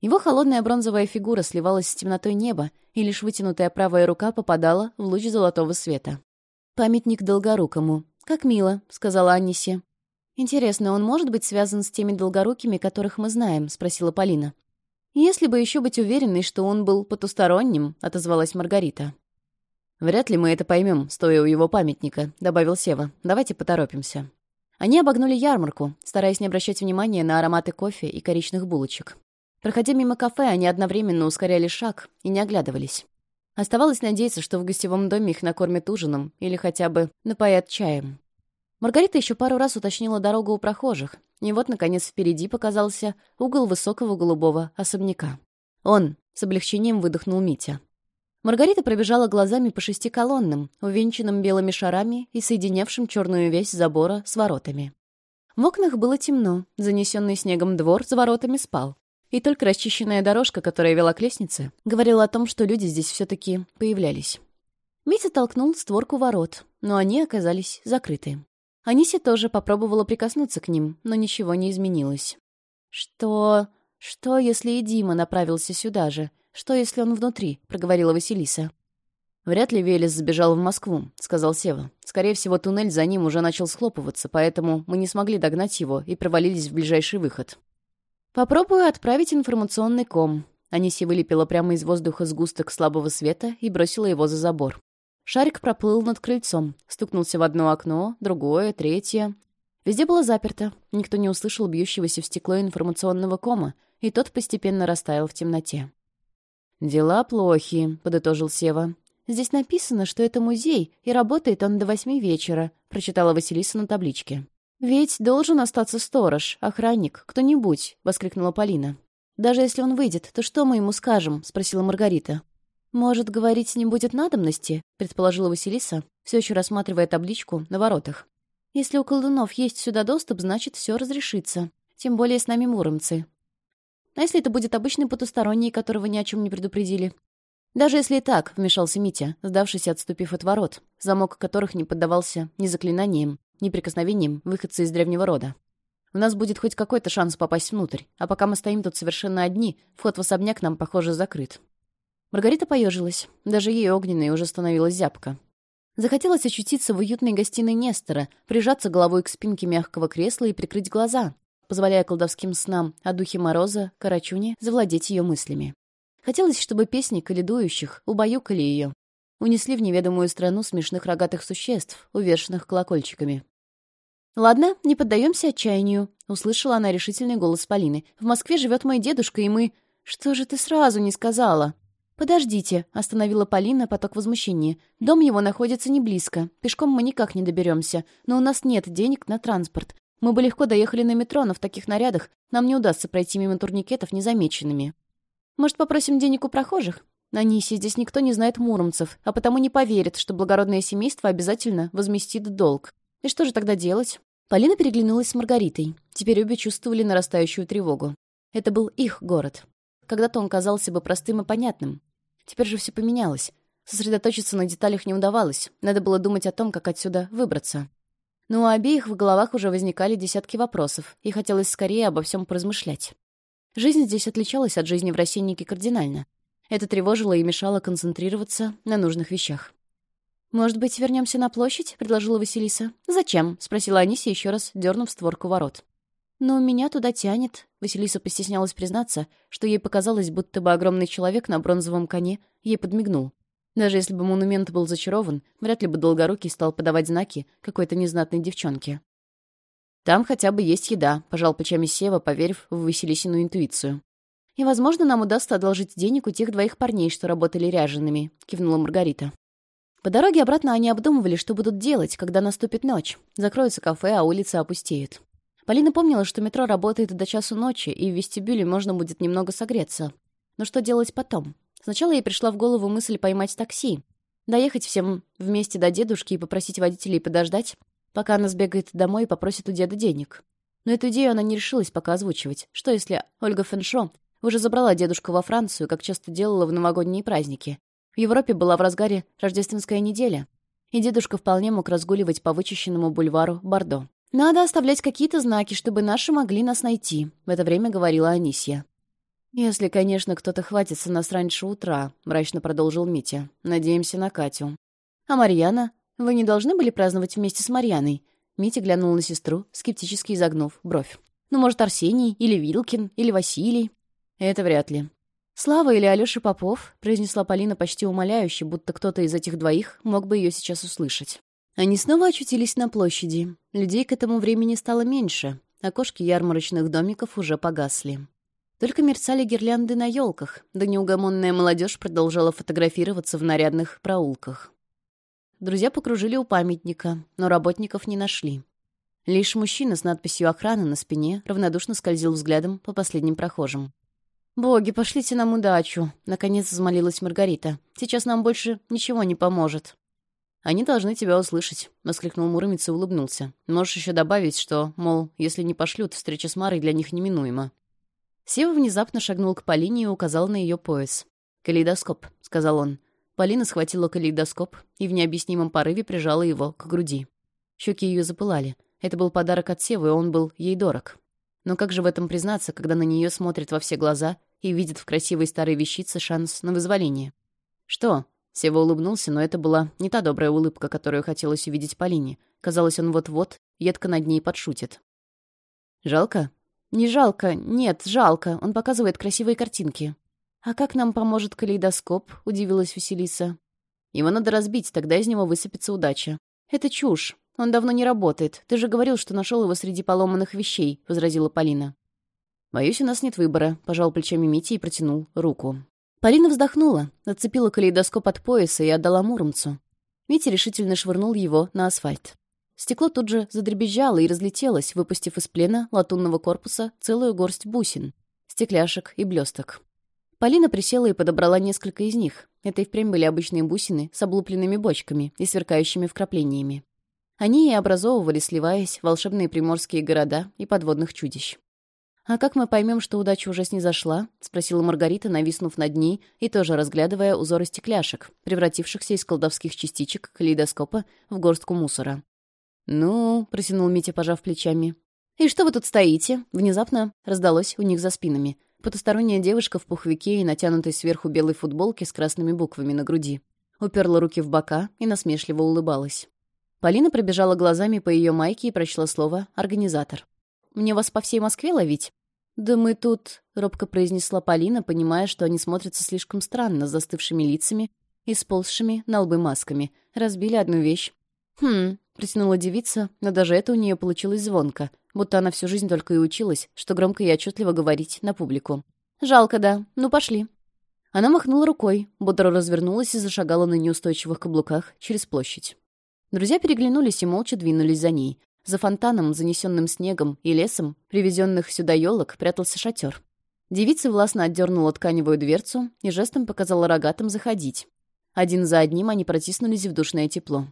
[SPEAKER 1] Его холодная бронзовая фигура сливалась с темнотой неба, и лишь вытянутая правая рука попадала в луч золотого света. «Памятник Долгорукому. Как мило», — сказала Аннисе. «Интересно, он может быть связан с теми долгорукими, которых мы знаем?» — спросила Полина. «Если бы еще быть уверенной, что он был потусторонним», — отозвалась Маргарита. «Вряд ли мы это поймем, стоя у его памятника», — добавил Сева. «Давайте поторопимся». Они обогнули ярмарку, стараясь не обращать внимания на ароматы кофе и коричных булочек. Проходя мимо кафе, они одновременно ускоряли шаг и не оглядывались. Оставалось надеяться, что в гостевом доме их накормят ужином или хотя бы напоят чаем. Маргарита еще пару раз уточнила дорогу у прохожих, и вот, наконец, впереди показался угол высокого голубого особняка. «Он!» — с облегчением выдохнул Митя. Маргарита пробежала глазами по шести колоннам, увенчанным белыми шарами и соединявшим черную весь забора с воротами. В окнах было темно, занесенный снегом двор с воротами спал и только расчищенная дорожка, которая вела к лестнице, говорила о том, что люди здесь все-таки появлялись. Митя толкнул створку ворот, но они оказались закрыты. Анися тоже попробовала прикоснуться к ним, но ничего не изменилось. «Что... что, если и Дима направился сюда же? Что, если он внутри?» — проговорила Василиса. «Вряд ли Велес сбежал в Москву», — сказал Сева. «Скорее всего, туннель за ним уже начал схлопываться, поэтому мы не смогли догнать его и провалились в ближайший выход». Попробую отправить информационный ком. Аниси вылепила прямо из воздуха сгусток слабого света и бросила его за забор. Шарик проплыл над крыльцом, стукнулся в одно окно, другое, третье. Везде было заперто, никто не услышал бьющегося в стекло информационного кома, и тот постепенно растаял в темноте. «Дела плохи», — подытожил Сева. «Здесь написано, что это музей, и работает он до восьми вечера», — прочитала Василиса на табличке. «Ведь должен остаться сторож, охранник, кто-нибудь», — воскликнула Полина. «Даже если он выйдет, то что мы ему скажем?» — спросила Маргарита. «Может, говорить не будет надобности?» — предположила Василиса, все еще рассматривая табличку на воротах. «Если у колдунов есть сюда доступ, значит, все разрешится. Тем более с нами муромцы. А если это будет обычный потусторонний, которого ни о чем не предупредили?» «Даже если и так», — вмешался Митя, сдавшись и отступив от ворот, замок которых не поддавался ни заклинанием, неприкосновением выходцы из древнего рода. У нас будет хоть какой-то шанс попасть внутрь, а пока мы стоим тут совершенно одни, вход в особняк нам, похоже, закрыт». Маргарита поежилась. Даже ей огненной уже становилась зябко. Захотелось очутиться в уютной гостиной Нестора, прижаться головой к спинке мягкого кресла и прикрыть глаза, позволяя колдовским снам о духе Мороза, Карачуне завладеть ее мыслями. Хотелось, чтобы песни каледующих убаюкали ее, унесли в неведомую страну смешных рогатых существ, увешанных колокольчиками. «Ладно, не поддаемся отчаянию», — услышала она решительный голос Полины. «В Москве живет мой дедушка, и мы...» «Что же ты сразу не сказала?» «Подождите», — остановила Полина поток возмущения. «Дом его находится не близко. Пешком мы никак не доберемся. Но у нас нет денег на транспорт. Мы бы легко доехали на метро, но в таких нарядах нам не удастся пройти мимо турникетов незамеченными. Может, попросим денег у прохожих? На Нисе здесь никто не знает муромцев, а потому не поверит, что благородное семейство обязательно возместит долг. И что же тогда делать? Полина переглянулась с Маргаритой. Теперь обе чувствовали нарастающую тревогу. Это был их город. Когда-то он казался бы простым и понятным. Теперь же все поменялось. Сосредоточиться на деталях не удавалось. Надо было думать о том, как отсюда выбраться. Но у обеих в головах уже возникали десятки вопросов, и хотелось скорее обо всем поразмышлять. Жизнь здесь отличалась от жизни в рассеннике кардинально. Это тревожило и мешало концентрироваться на нужных вещах. «Может быть, вернемся на площадь?» — предложила Василиса. «Зачем?» — спросила Анисия еще раз, дернув створку ворот. «Но меня туда тянет», — Василиса постеснялась признаться, что ей показалось, будто бы огромный человек на бронзовом коне ей подмигнул. Даже если бы монумент был зачарован, вряд ли бы Долгорукий стал подавать знаки какой-то незнатной девчонке. «Там хотя бы есть еда», — пожал плечами Сева, поверив в Василисину интуицию. «И, возможно, нам удастся одолжить денег у тех двоих парней, что работали ряжеными», — кивнула Маргарита. По дороге обратно они обдумывали, что будут делать, когда наступит ночь. Закроется кафе, а улица опустеет. Полина помнила, что метро работает до часу ночи, и в вестибюле можно будет немного согреться. Но что делать потом? Сначала ей пришла в голову мысль поймать такси. Доехать всем вместе до дедушки и попросить водителей подождать, пока она сбегает домой и попросит у деда денег. Но эту идею она не решилась пока озвучивать. Что если Ольга Феншо уже забрала дедушку во Францию, как часто делала в новогодние праздники, в Европе была в разгаре рождественская неделя, и дедушка вполне мог разгуливать по вычищенному бульвару Бордо. «Надо оставлять какие-то знаки, чтобы наши могли нас найти», — в это время говорила Анисья. «Если, конечно, кто-то хватится нас раньше утра», — мрачно продолжил Митя. «Надеемся на Катю». «А Марьяна? Вы не должны были праздновать вместе с Марьяной?» Митя глянул на сестру, скептически изогнув бровь. «Ну, может, Арсений, или Вилкин, или Василий?» «Это вряд ли. Слава или Алёша Попов, произнесла Полина почти умоляюще, будто кто-то из этих двоих мог бы её сейчас услышать. Они снова очутились на площади. Людей к этому времени стало меньше. Окошки ярмарочных домиков уже погасли. Только мерцали гирлянды на ёлках, да неугомонная молодёжь продолжала фотографироваться в нарядных проулках. Друзья покружили у памятника, но работников не нашли. Лишь мужчина с надписью «Охрана» на спине равнодушно скользил взглядом по последним прохожим. «Боги, пошлите нам удачу!» — наконец взмолилась Маргарита. «Сейчас нам больше ничего не поможет». «Они должны тебя услышать», — воскликнул Муромец и улыбнулся. «Можешь еще добавить, что, мол, если не пошлют, встреча с Марой для них неминуема». Сева внезапно шагнул к Полине и указал на ее пояс. «Калейдоскоп», — сказал он. Полина схватила калейдоскоп и в необъяснимом порыве прижала его к груди. Щеки ее запылали. Это был подарок от Севы, и он был ей дорог. Но как же в этом признаться, когда на нее смотрит во все глаза и видит в красивой старой вещице шанс на вызволение? «Что?» — Сева улыбнулся, но это была не та добрая улыбка, которую хотелось увидеть Полине. Казалось, он вот-вот едко над ней подшутит. «Жалко?» «Не жалко. Нет, жалко. Он показывает красивые картинки». «А как нам поможет калейдоскоп?» — удивилась Василиса. «Его надо разбить, тогда из него высыпется удача». «Это чушь. «Он давно не работает. Ты же говорил, что нашел его среди поломанных вещей», — возразила Полина. «Боюсь, у нас нет выбора», — пожал плечами Мити и протянул руку. Полина вздохнула, отцепила калейдоскоп от пояса и отдала Муромцу. Митя решительно швырнул его на асфальт. Стекло тут же задребезжало и разлетелось, выпустив из плена латунного корпуса целую горсть бусин, стекляшек и блесток. Полина присела и подобрала несколько из них. Это и впрямь были обычные бусины с облупленными бочками и сверкающими вкраплениями. Они и образовывали, сливаясь, волшебные приморские города и подводных чудищ. «А как мы поймем, что удача уже снизошла?» — спросила Маргарита, нависнув над ней и тоже разглядывая узоры стекляшек, превратившихся из колдовских частичек калейдоскопа в горстку мусора. «Ну...» — протянул Митя, пожав плечами. «И что вы тут стоите?» — внезапно раздалось у них за спинами. Потусторонняя девушка в пуховике и натянутой сверху белой футболке с красными буквами на груди. Уперла руки в бока и насмешливо улыбалась. Полина пробежала глазами по ее майке и прочла слово «организатор». «Мне вас по всей Москве ловить?» «Да мы тут...» — робко произнесла Полина, понимая, что они смотрятся слишком странно с застывшими лицами и сползшими на лбы масками. Разбили одну вещь. «Хм...» — протянула девица, но даже это у нее получилось звонко, будто она всю жизнь только и училась, что громко и отчетливо говорить на публику. «Жалко, да. Ну, пошли». Она махнула рукой, бодро развернулась и зашагала на неустойчивых каблуках через площадь. Друзья переглянулись и молча двинулись за ней. За фонтаном, занесенным снегом и лесом, привезенных сюда елок, прятался шатер. Девица властно отдернула тканевую дверцу и жестом показала рогатым заходить. Один за одним они протиснулись в душное тепло.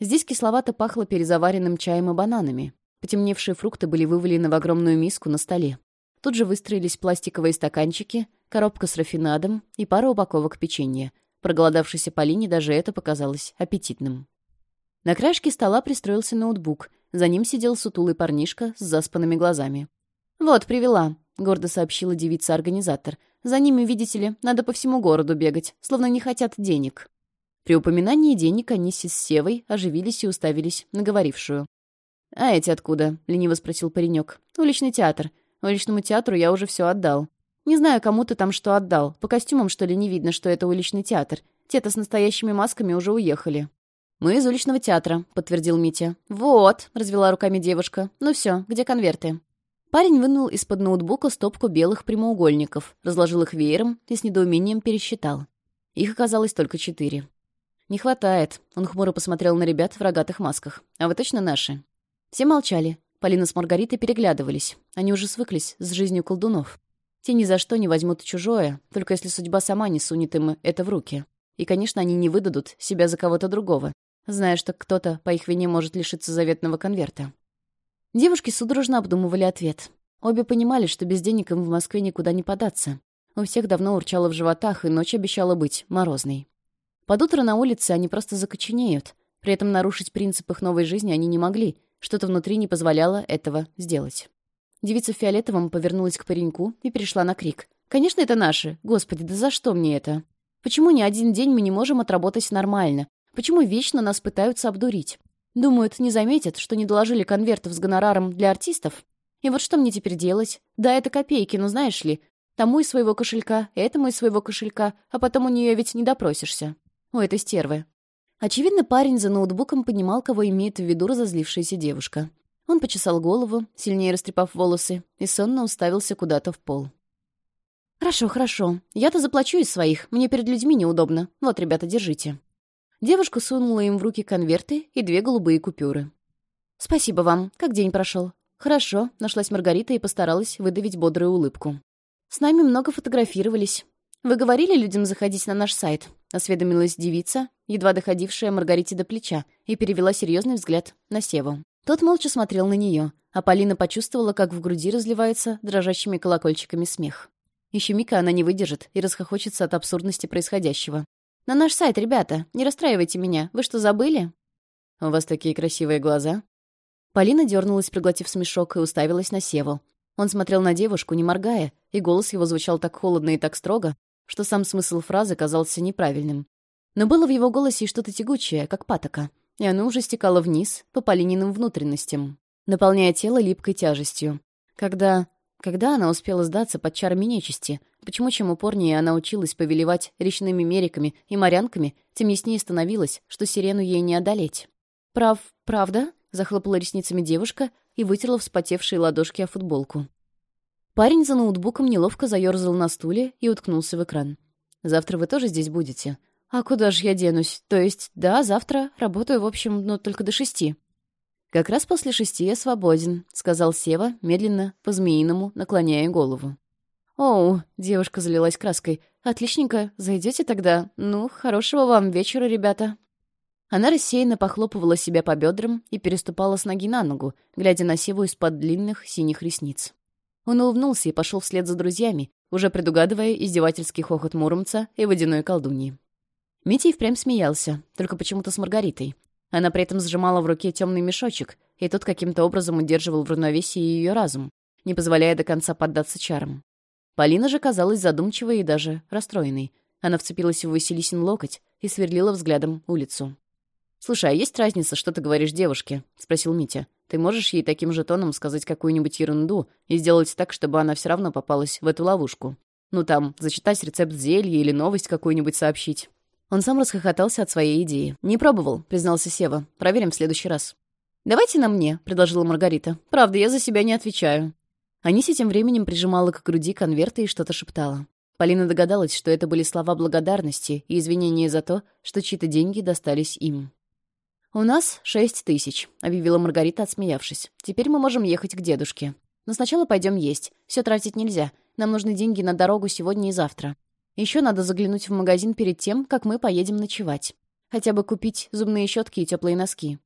[SPEAKER 1] Здесь кисловато пахло перезаваренным чаем и бананами. Потемневшие фрукты были вывалены в огромную миску на столе. Тут же выстроились пластиковые стаканчики, коробка с рафинадом и пара упаковок печенья. Проголодавшейся Полине даже это показалось аппетитным. На краешке стола пристроился ноутбук. За ним сидел сутулый парнишка с заспанными глазами. «Вот, привела», — гордо сообщила девица-организатор. «За ними, видите ли, надо по всему городу бегать, словно не хотят денег». При упоминании денег они с Севой оживились и уставились на говорившую. «А эти откуда?» — лениво спросил паренек. «Уличный театр. Уличному театру я уже все отдал. Не знаю, кому ты там что отдал. По костюмам, что ли, не видно, что это уличный театр. Те-то с настоящими масками уже уехали». Ну «Мы из уличного театра», — подтвердил Митя. «Вот», — развела руками девушка. «Ну все, где конверты?» Парень вынул из-под ноутбука стопку белых прямоугольников, разложил их веером и с недоумением пересчитал. Их оказалось только четыре. «Не хватает», — он хмуро посмотрел на ребят в рогатых масках. «А вы точно наши?» Все молчали. Полина с Маргаритой переглядывались. Они уже свыклись с жизнью колдунов. Те ни за что не возьмут чужое, только если судьба сама не сунет им это в руки. И, конечно, они не выдадут себя за кого-то другого, зная, что кто-то, по их вине, может лишиться заветного конверта. Девушки судорожно обдумывали ответ. Обе понимали, что без денег им в Москве никуда не податься. У всех давно урчало в животах, и ночь обещала быть морозной. Под утро на улице они просто закоченеют. При этом нарушить принцип их новой жизни они не могли. Что-то внутри не позволяло этого сделать. Девица в фиолетовом повернулась к пареньку и перешла на крик. «Конечно, это наши! Господи, да за что мне это? Почему ни один день мы не можем отработать нормально? Почему вечно нас пытаются обдурить? Думают, не заметят, что не доложили конвертов с гонораром для артистов? И вот что мне теперь делать? Да, это копейки, но знаешь ли, тому из своего кошелька, этому из своего кошелька, а потом у нее ведь не допросишься. У этой стервы. Очевидно, парень за ноутбуком понимал, кого имеет в виду разозлившаяся девушка. Он почесал голову, сильнее растрепав волосы, и сонно уставился куда-то в пол. «Хорошо, хорошо. Я-то заплачу из своих. Мне перед людьми неудобно. Вот, ребята, держите». Девушка сунула им в руки конверты и две голубые купюры. «Спасибо вам. Как день прошел?» «Хорошо», — нашлась Маргарита и постаралась выдавить бодрую улыбку. «С нами много фотографировались. Вы говорили людям заходить на наш сайт?» — осведомилась девица, едва доходившая Маргарите до плеча, и перевела серьезный взгляд на Севу. Тот молча смотрел на нее, а Полина почувствовала, как в груди разливается дрожащими колокольчиками смех. Еще Мика она не выдержит и расхохочется от абсурдности происходящего. «На наш сайт, ребята. Не расстраивайте меня. Вы что, забыли?» «У вас такие красивые глаза». Полина дернулась, проглотив смешок, и уставилась на Севу. Он смотрел на девушку, не моргая, и голос его звучал так холодно и так строго, что сам смысл фразы казался неправильным. Но было в его голосе что-то тягучее, как патока, и оно уже стекало вниз, по Полининым внутренностям, наполняя тело липкой тяжестью. Когда когда она успела сдаться под чарами нечисти? Почему чем упорнее она училась повелевать речными мериками и морянками, тем яснее становилось, что сирену ей не одолеть. «Прав... правда?» — захлопала ресницами девушка и вытерла вспотевшие ладошки о футболку. Парень за ноутбуком неловко заёрзал на стуле и уткнулся в экран. «Завтра вы тоже здесь будете?» «А куда же я денусь? То есть, да, завтра. Работаю, в общем, но только до шести». «Как раз после шести я свободен», — сказал Сева, медленно, по-змеиному, наклоняя голову. «Оу», — девушка залилась краской, — «отличненько, зайдете тогда? Ну, хорошего вам вечера, ребята». Она рассеянно похлопывала себя по бедрам и переступала с ноги на ногу, глядя на Севу из-под длинных синих ресниц. Он улыбнулся и пошел вслед за друзьями, уже предугадывая издевательский хохот Муромца и водяной колдуньи. Митя и впрямь смеялся, только почему-то с Маргаритой. Она при этом сжимала в руке темный мешочек, и тот каким-то образом удерживал в равновесии ее разум, не позволяя до конца поддаться чарам. Полина же казалась задумчивой и даже расстроенной. Она вцепилась в Василисин локоть и сверлила взглядом улицу. «Слушай, а есть разница, что ты говоришь девушке?» — спросил Митя. «Ты можешь ей таким же тоном сказать какую-нибудь ерунду и сделать так, чтобы она все равно попалась в эту ловушку? Ну там, зачитать рецепт зелья или новость какую-нибудь сообщить?» Он сам расхохотался от своей идеи. «Не пробовал», — признался Сева. «Проверим в следующий раз». «Давайте на мне», — предложила Маргарита. «Правда, я за себя не отвечаю». Аниси тем временем прижимала к груди конверты и что-то шептала. Полина догадалась, что это были слова благодарности и извинения за то, что чьи-то деньги достались им. «У нас шесть тысяч», — объявила Маргарита, отсмеявшись. «Теперь мы можем ехать к дедушке. Но сначала пойдем есть. Все тратить нельзя. Нам нужны деньги на дорогу сегодня и завтра. Еще надо заглянуть в магазин перед тем, как мы поедем ночевать. Хотя бы купить зубные щетки и теплые носки.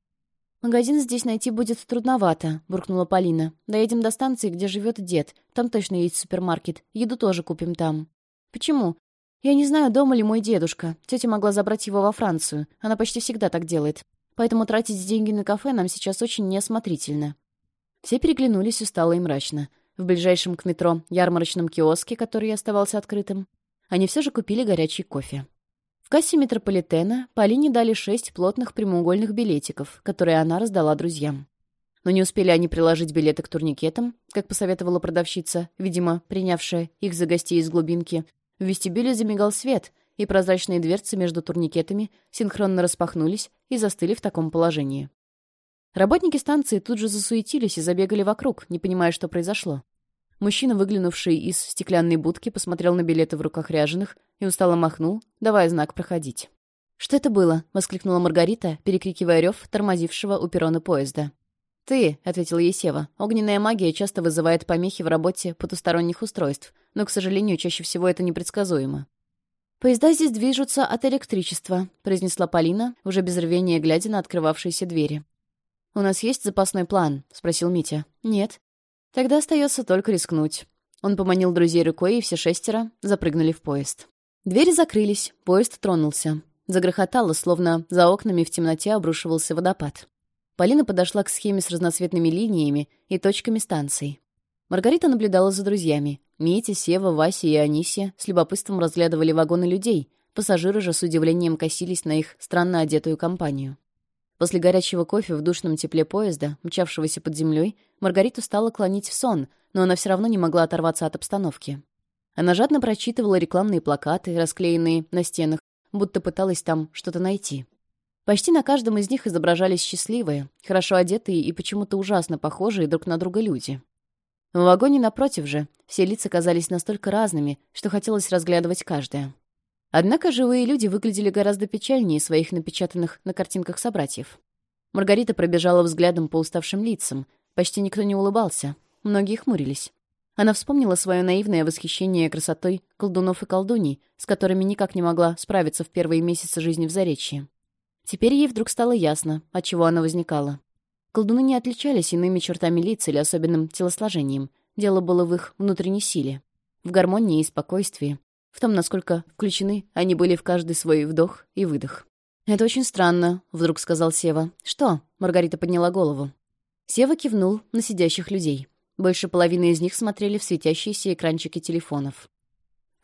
[SPEAKER 1] «Магазин здесь найти будет трудновато», — буркнула Полина. «Доедем до станции, где живет дед. Там точно есть супермаркет. Еду тоже купим там». «Почему?» «Я не знаю, дома ли мой дедушка. Тетя могла забрать его во Францию. Она почти всегда так делает. Поэтому тратить деньги на кафе нам сейчас очень неосмотрительно». Все переглянулись устало и мрачно. В ближайшем к метро ярмарочном киоске, который оставался открытым, они все же купили горячий кофе. В кассе метрополитена Полине дали шесть плотных прямоугольных билетиков, которые она раздала друзьям. Но не успели они приложить билеты к турникетам, как посоветовала продавщица, видимо, принявшая их за гостей из глубинки. В вестибюле замигал свет, и прозрачные дверцы между турникетами синхронно распахнулись и застыли в таком положении. Работники станции тут же засуетились и забегали вокруг, не понимая, что произошло. Мужчина, выглянувший из стеклянной будки, посмотрел на билеты в руках ряженых и устало махнул, давая знак проходить. «Что это было?» — воскликнула Маргарита, перекрикивая рев тормозившего у перона поезда. «Ты», — ответила Есева, «огненная магия часто вызывает помехи в работе потусторонних устройств, но, к сожалению, чаще всего это непредсказуемо». «Поезда здесь движутся от электричества», — произнесла Полина, уже без рвения глядя на открывавшиеся двери. «У нас есть запасной план?» — спросил Митя. «Нет». Тогда остается только рискнуть. Он поманил друзей рукой, и все шестеро запрыгнули в поезд. Двери закрылись, поезд тронулся. Загрохотало, словно за окнами в темноте обрушивался водопад. Полина подошла к схеме с разноцветными линиями и точками станций. Маргарита наблюдала за друзьями. Митя, Сева, Вася и Анисия с любопытством разглядывали вагоны людей. Пассажиры же с удивлением косились на их странно одетую компанию. После горячего кофе в душном тепле поезда, мчавшегося под землей, Маргариту стало клонить в сон, но она все равно не могла оторваться от обстановки. Она жадно прочитывала рекламные плакаты, расклеенные на стенах, будто пыталась там что-то найти. Почти на каждом из них изображались счастливые, хорошо одетые и почему-то ужасно похожие друг на друга люди. В вагоне напротив же все лица казались настолько разными, что хотелось разглядывать каждое. Однако живые люди выглядели гораздо печальнее своих напечатанных на картинках собратьев. Маргарита пробежала взглядом по уставшим лицам. Почти никто не улыбался. Многие хмурились. Она вспомнила свое наивное восхищение красотой колдунов и колдуней, с которыми никак не могла справиться в первые месяцы жизни в Заречье. Теперь ей вдруг стало ясно, от чего она возникала. Колдуны не отличались иными чертами лиц или особенным телосложением. Дело было в их внутренней силе. В гармонии и спокойствии, в том, насколько включены они были в каждый свой вдох и выдох. «Это очень странно», — вдруг сказал Сева. «Что?» — Маргарита подняла голову. Сева кивнул на сидящих людей. Больше половины из них смотрели в светящиеся экранчики телефонов.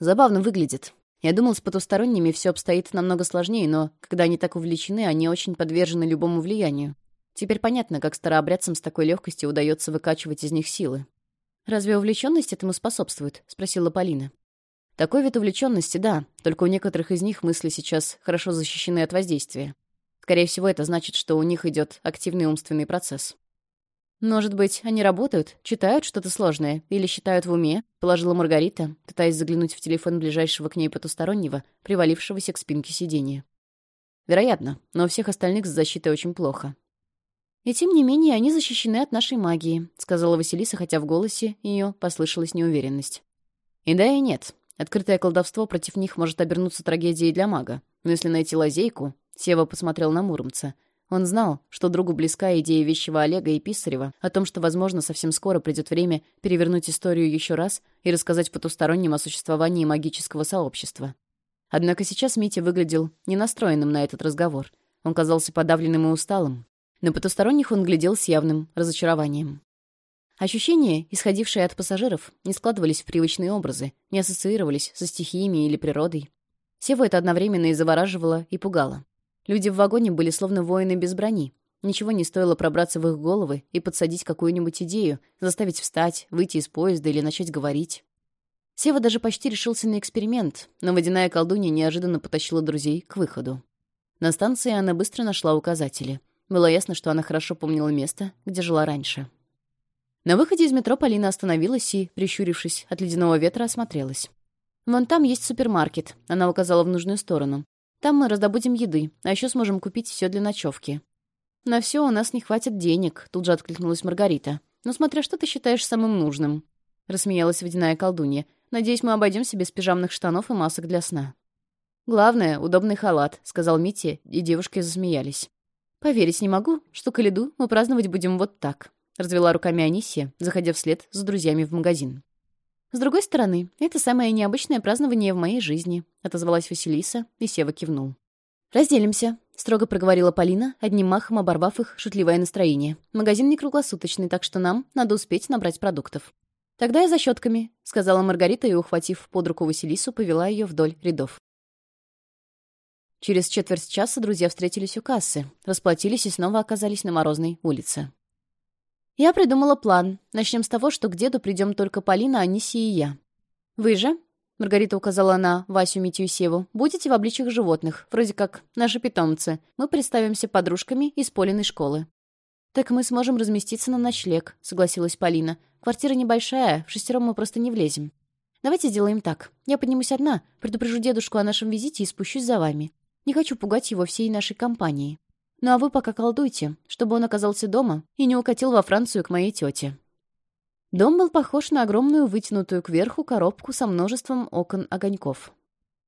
[SPEAKER 1] «Забавно выглядит. Я думал, с потусторонними все обстоит намного сложнее, но когда они так увлечены, они очень подвержены любому влиянию. Теперь понятно, как старообрядцам с такой легкостью удается выкачивать из них силы». «Разве увлеченность этому способствует?» — спросила Полина. Такой вид увлеченности, да, только у некоторых из них мысли сейчас хорошо защищены от воздействия. Скорее всего, это значит, что у них идет активный умственный процесс. «Может быть, они работают, читают что-то сложное или считают в уме», — положила Маргарита, пытаясь заглянуть в телефон ближайшего к ней потустороннего, привалившегося к спинке сидения. «Вероятно, но у всех остальных с защитой очень плохо». «И тем не менее, они защищены от нашей магии», — сказала Василиса, хотя в голосе ее послышалась неуверенность. «И да, и нет. Открытое колдовство против них может обернуться трагедией для мага. Но если найти лазейку... Сева посмотрел на Муромца. Он знал, что другу близка идея вещего Олега и Писарева о том, что, возможно, совсем скоро придет время перевернуть историю еще раз и рассказать потусторонним о существовании магического сообщества. Однако сейчас Митя выглядел не настроенным на этот разговор. Он казался подавленным и усталым. На потусторонних он глядел с явным разочарованием. Ощущения, исходившие от пассажиров, не складывались в привычные образы, не ассоциировались со стихиями или природой. Сева это одновременно и завораживало, и пугало. Люди в вагоне были словно воины без брони. Ничего не стоило пробраться в их головы и подсадить какую-нибудь идею, заставить встать, выйти из поезда или начать говорить. Сева даже почти решился на эксперимент, но водяная колдунья неожиданно потащила друзей к выходу. На станции она быстро нашла указатели. Было ясно, что она хорошо помнила место, где жила раньше. На выходе из метро Полина остановилась и, прищурившись от ледяного ветра, осмотрелась. «Вон там есть супермаркет», — она указала в нужную сторону. «Там мы раздобудем еды, а еще сможем купить все для ночевки». «На все у нас не хватит денег», — тут же откликнулась Маргарита. «Но смотря что ты считаешь самым нужным», — рассмеялась водяная колдунья. «Надеюсь, мы обойдемся без пижамных штанов и масок для сна». «Главное — удобный халат», — сказал Митя, и девушки засмеялись. «Поверить не могу, что Калиду мы праздновать будем вот так». Развела руками Анисия, заходя вслед за друзьями в магазин. «С другой стороны, это самое необычное празднование в моей жизни», отозвалась Василиса, и Сева кивнул. «Разделимся», — строго проговорила Полина, одним махом оборвав их шутливое настроение. «Магазин не круглосуточный, так что нам надо успеть набрать продуктов». «Тогда я за щетками», — сказала Маргарита и, ухватив под руку Василису, повела ее вдоль рядов. Через четверть часа друзья встретились у кассы, расплатились и снова оказались на Морозной улице. Я придумала план. Начнем с того, что к деду придем только Полина, Аниси и я. Вы же, Маргарита указала на Васю Митю и Севу будете в обличьях животных, вроде как наши питомцы. Мы представимся подружками из Полиной школы. «Так мы сможем разместиться на ночлег», — согласилась Полина. «Квартира небольшая, в шестером мы просто не влезем». «Давайте сделаем так. Я поднимусь одна, предупрежу дедушку о нашем визите и спущусь за вами. Не хочу пугать его всей нашей компанией». Ну а вы пока колдуйте, чтобы он оказался дома и не укатил во Францию к моей тете». Дом был похож на огромную вытянутую кверху коробку со множеством окон-огоньков.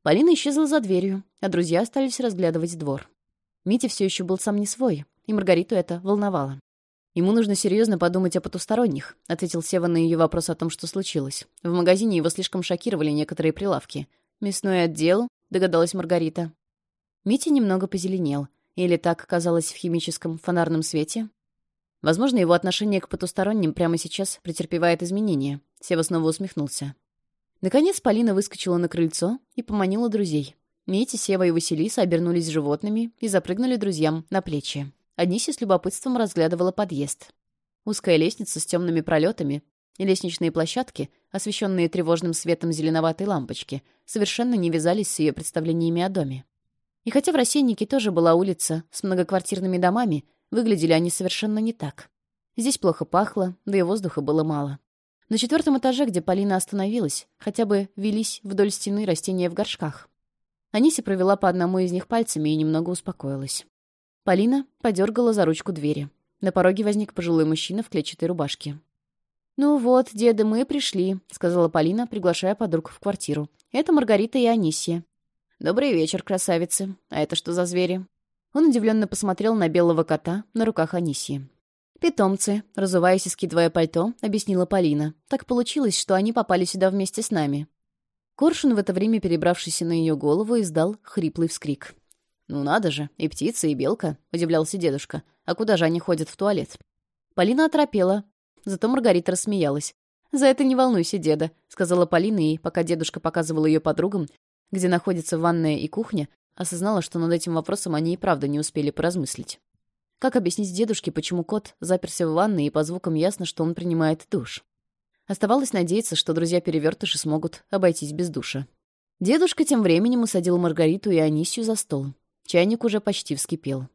[SPEAKER 1] Полина исчезла за дверью, а друзья остались разглядывать двор. Митя все еще был сам не свой, и Маргариту это волновало. «Ему нужно серьезно подумать о потусторонних», — ответил Сева на ее вопрос о том, что случилось. В магазине его слишком шокировали некоторые прилавки. «Мясной отдел», — догадалась Маргарита. Митя немного позеленел, или так казалось в химическом фонарном свете? Возможно, его отношение к потусторонним прямо сейчас претерпевает изменения. Сева снова усмехнулся. Наконец Полина выскочила на крыльцо и поманила друзей. Мити, Сева и Василиса обернулись животными и запрыгнули друзьям на плечи. Однися с любопытством разглядывала подъезд. Узкая лестница с темными пролетами и лестничные площадки, освещенные тревожным светом зеленоватой лампочки, совершенно не вязались с ее представлениями о доме. И хотя в Рассеннике тоже была улица с многоквартирными домами, выглядели они совершенно не так. Здесь плохо пахло, да и воздуха было мало. На четвертом этаже, где Полина остановилась, хотя бы велись вдоль стены растения в горшках. Аниси провела по одному из них пальцами и немного успокоилась. Полина подергала за ручку двери. На пороге возник пожилой мужчина в клетчатой рубашке. «Ну вот, деды, мы пришли», — сказала Полина, приглашая подруг в квартиру. «Это Маргарита и Анисия. «Добрый вечер, красавицы. А это что за звери?» Он удивленно посмотрел на белого кота на руках Анисии. «Питомцы», — разуваясь и скидывая пальто, объяснила Полина. «Так получилось, что они попали сюда вместе с нами». Коршун, в это время перебравшийся на ее голову, издал хриплый вскрик. «Ну надо же, и птица, и белка», — удивлялся дедушка. «А куда же они ходят в туалет?» Полина оторопела. Зато Маргарита рассмеялась. «За это не волнуйся, деда», — сказала Полина, и, пока дедушка показывал ее подругам, где находится ванная и кухня, осознала, что над этим вопросом они и правда не успели поразмыслить. Как объяснить дедушке, почему кот заперся в ванной, и по звукам ясно, что он принимает душ? Оставалось надеяться, что друзья-перевертыши смогут обойтись без душа. Дедушка тем временем усадил Маргариту и Анисию за стол. Чайник уже почти вскипел.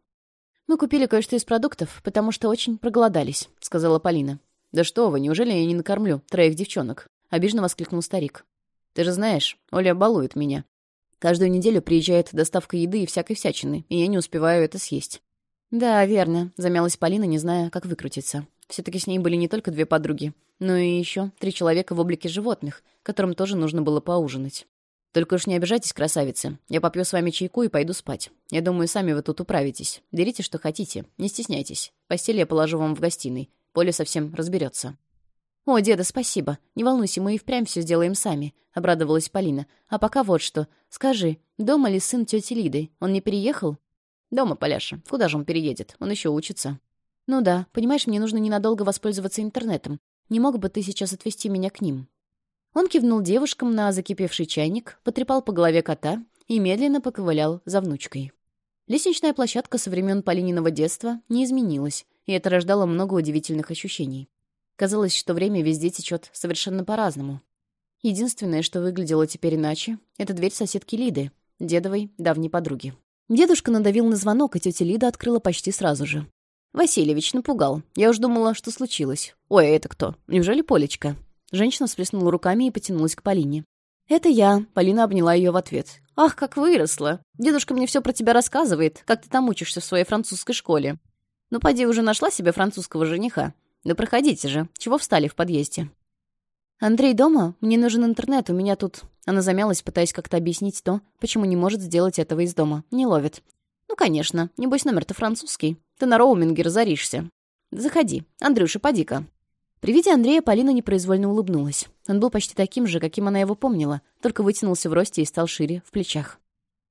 [SPEAKER 1] «Мы купили кое-что из продуктов, потому что очень проголодались», — сказала Полина. «Да что вы, неужели я не накормлю троих девчонок?» — обиженно воскликнул старик. Ты же знаешь, Оля балует меня. Каждую неделю приезжает доставка еды и всякой всячины, и я не успеваю это съесть». «Да, верно», — замялась Полина, не зная, как выкрутиться. Все-таки с ней были не только две подруги, но и еще три человека в облике животных, которым тоже нужно было поужинать. «Только уж не обижайтесь, красавицы. Я попью с вами чайку и пойду спать. Я думаю, сами вы тут управитесь. Берите, что хотите. Не стесняйтесь. Постель я положу вам в гостиной. Поле совсем разберется». «О, деда, спасибо. Не волнуйся, мы и впрямь все сделаем сами», — обрадовалась Полина. «А пока вот что. Скажи, дома ли сын тети Лиды? Он не переехал?» «Дома, Поляша. Куда же он переедет? Он еще учится». «Ну да. Понимаешь, мне нужно ненадолго воспользоваться интернетом. Не мог бы ты сейчас отвезти меня к ним?» Он кивнул девушкам на закипевший чайник, потрепал по голове кота и медленно поковылял за внучкой. Лестничная площадка со времен Полининого детства не изменилась, и это рождало много удивительных ощущений. Казалось, что время везде течет совершенно по-разному. Единственное, что выглядело теперь иначе, это дверь соседки Лиды, дедовой давней подруги. Дедушка надавил на звонок, и тетя Лида открыла почти сразу же. «Васильевич напугал. Я уж думала, что случилось. Ой, а это кто? Неужели Полечка?» Женщина всплеснула руками и потянулась к Полине. «Это я», — Полина обняла ее в ответ. «Ах, как выросла! Дедушка мне все про тебя рассказывает, как ты там учишься в своей французской школе. Ну, поди, уже нашла себе французского жениха. Да проходите же, чего встали в подъезде?» «Андрей дома? Мне нужен интернет, у меня тут...» Она замялась, пытаясь как-то объяснить то, почему не может сделать этого из дома. Не ловит. «Ну, конечно. Небось, номер-то французский. Ты на роуминге разоришься. Заходи. Андрюша, поди-ка». При виде Андрея Полина непроизвольно улыбнулась. Он был почти таким же, каким она его помнила, только вытянулся в росте и стал шире, в плечах.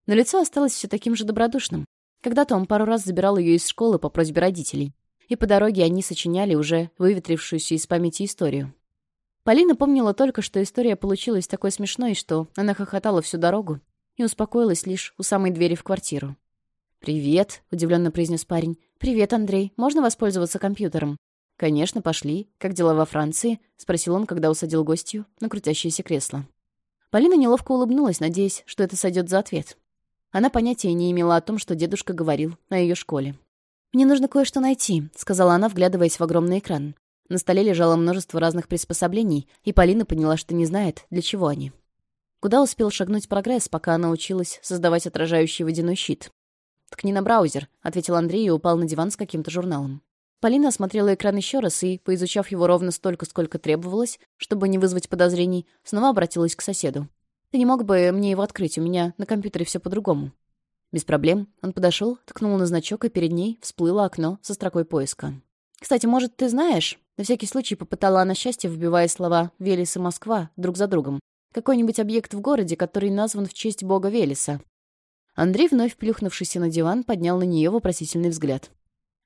[SPEAKER 1] Но лицо осталось все таким же добродушным. Когда-то он пару раз забирал ее из школы по просьбе родителей и по дороге они сочиняли уже выветрившуюся из памяти историю. Полина помнила только, что история получилась такой смешной, что она хохотала всю дорогу и успокоилась лишь у самой двери в квартиру. «Привет», — удивленно произнес парень. «Привет, Андрей. Можно воспользоваться компьютером?» «Конечно, пошли. Как дела во Франции?» — спросил он, когда усадил гостью на крутящееся кресло. Полина неловко улыбнулась, надеясь, что это сойдет за ответ. Она понятия не имела о том, что дедушка говорил о ее школе. «Мне нужно кое-что найти», — сказала она, вглядываясь в огромный экран. На столе лежало множество разных приспособлений, и Полина поняла, что не знает, для чего они. Куда успел шагнуть прогресс, пока она училась создавать отражающий водяной щит? «Ткни на браузер», — ответил Андрей и упал на диван с каким-то журналом. Полина осмотрела экран еще раз и, поизучав его ровно столько, сколько требовалось, чтобы не вызвать подозрений, снова обратилась к соседу. «Ты не мог бы мне его открыть? У меня на компьютере все по-другому». Без проблем он подошел, ткнул на значок, и перед ней всплыло окно со строкой поиска. «Кстати, может, ты знаешь?» На всякий случай попытала она счастье, вбивая слова «Велес» и «Москва» друг за другом. «Какой-нибудь объект в городе, который назван в честь бога Велеса». Андрей, вновь плюхнувшийся на диван, поднял на нее вопросительный взгляд.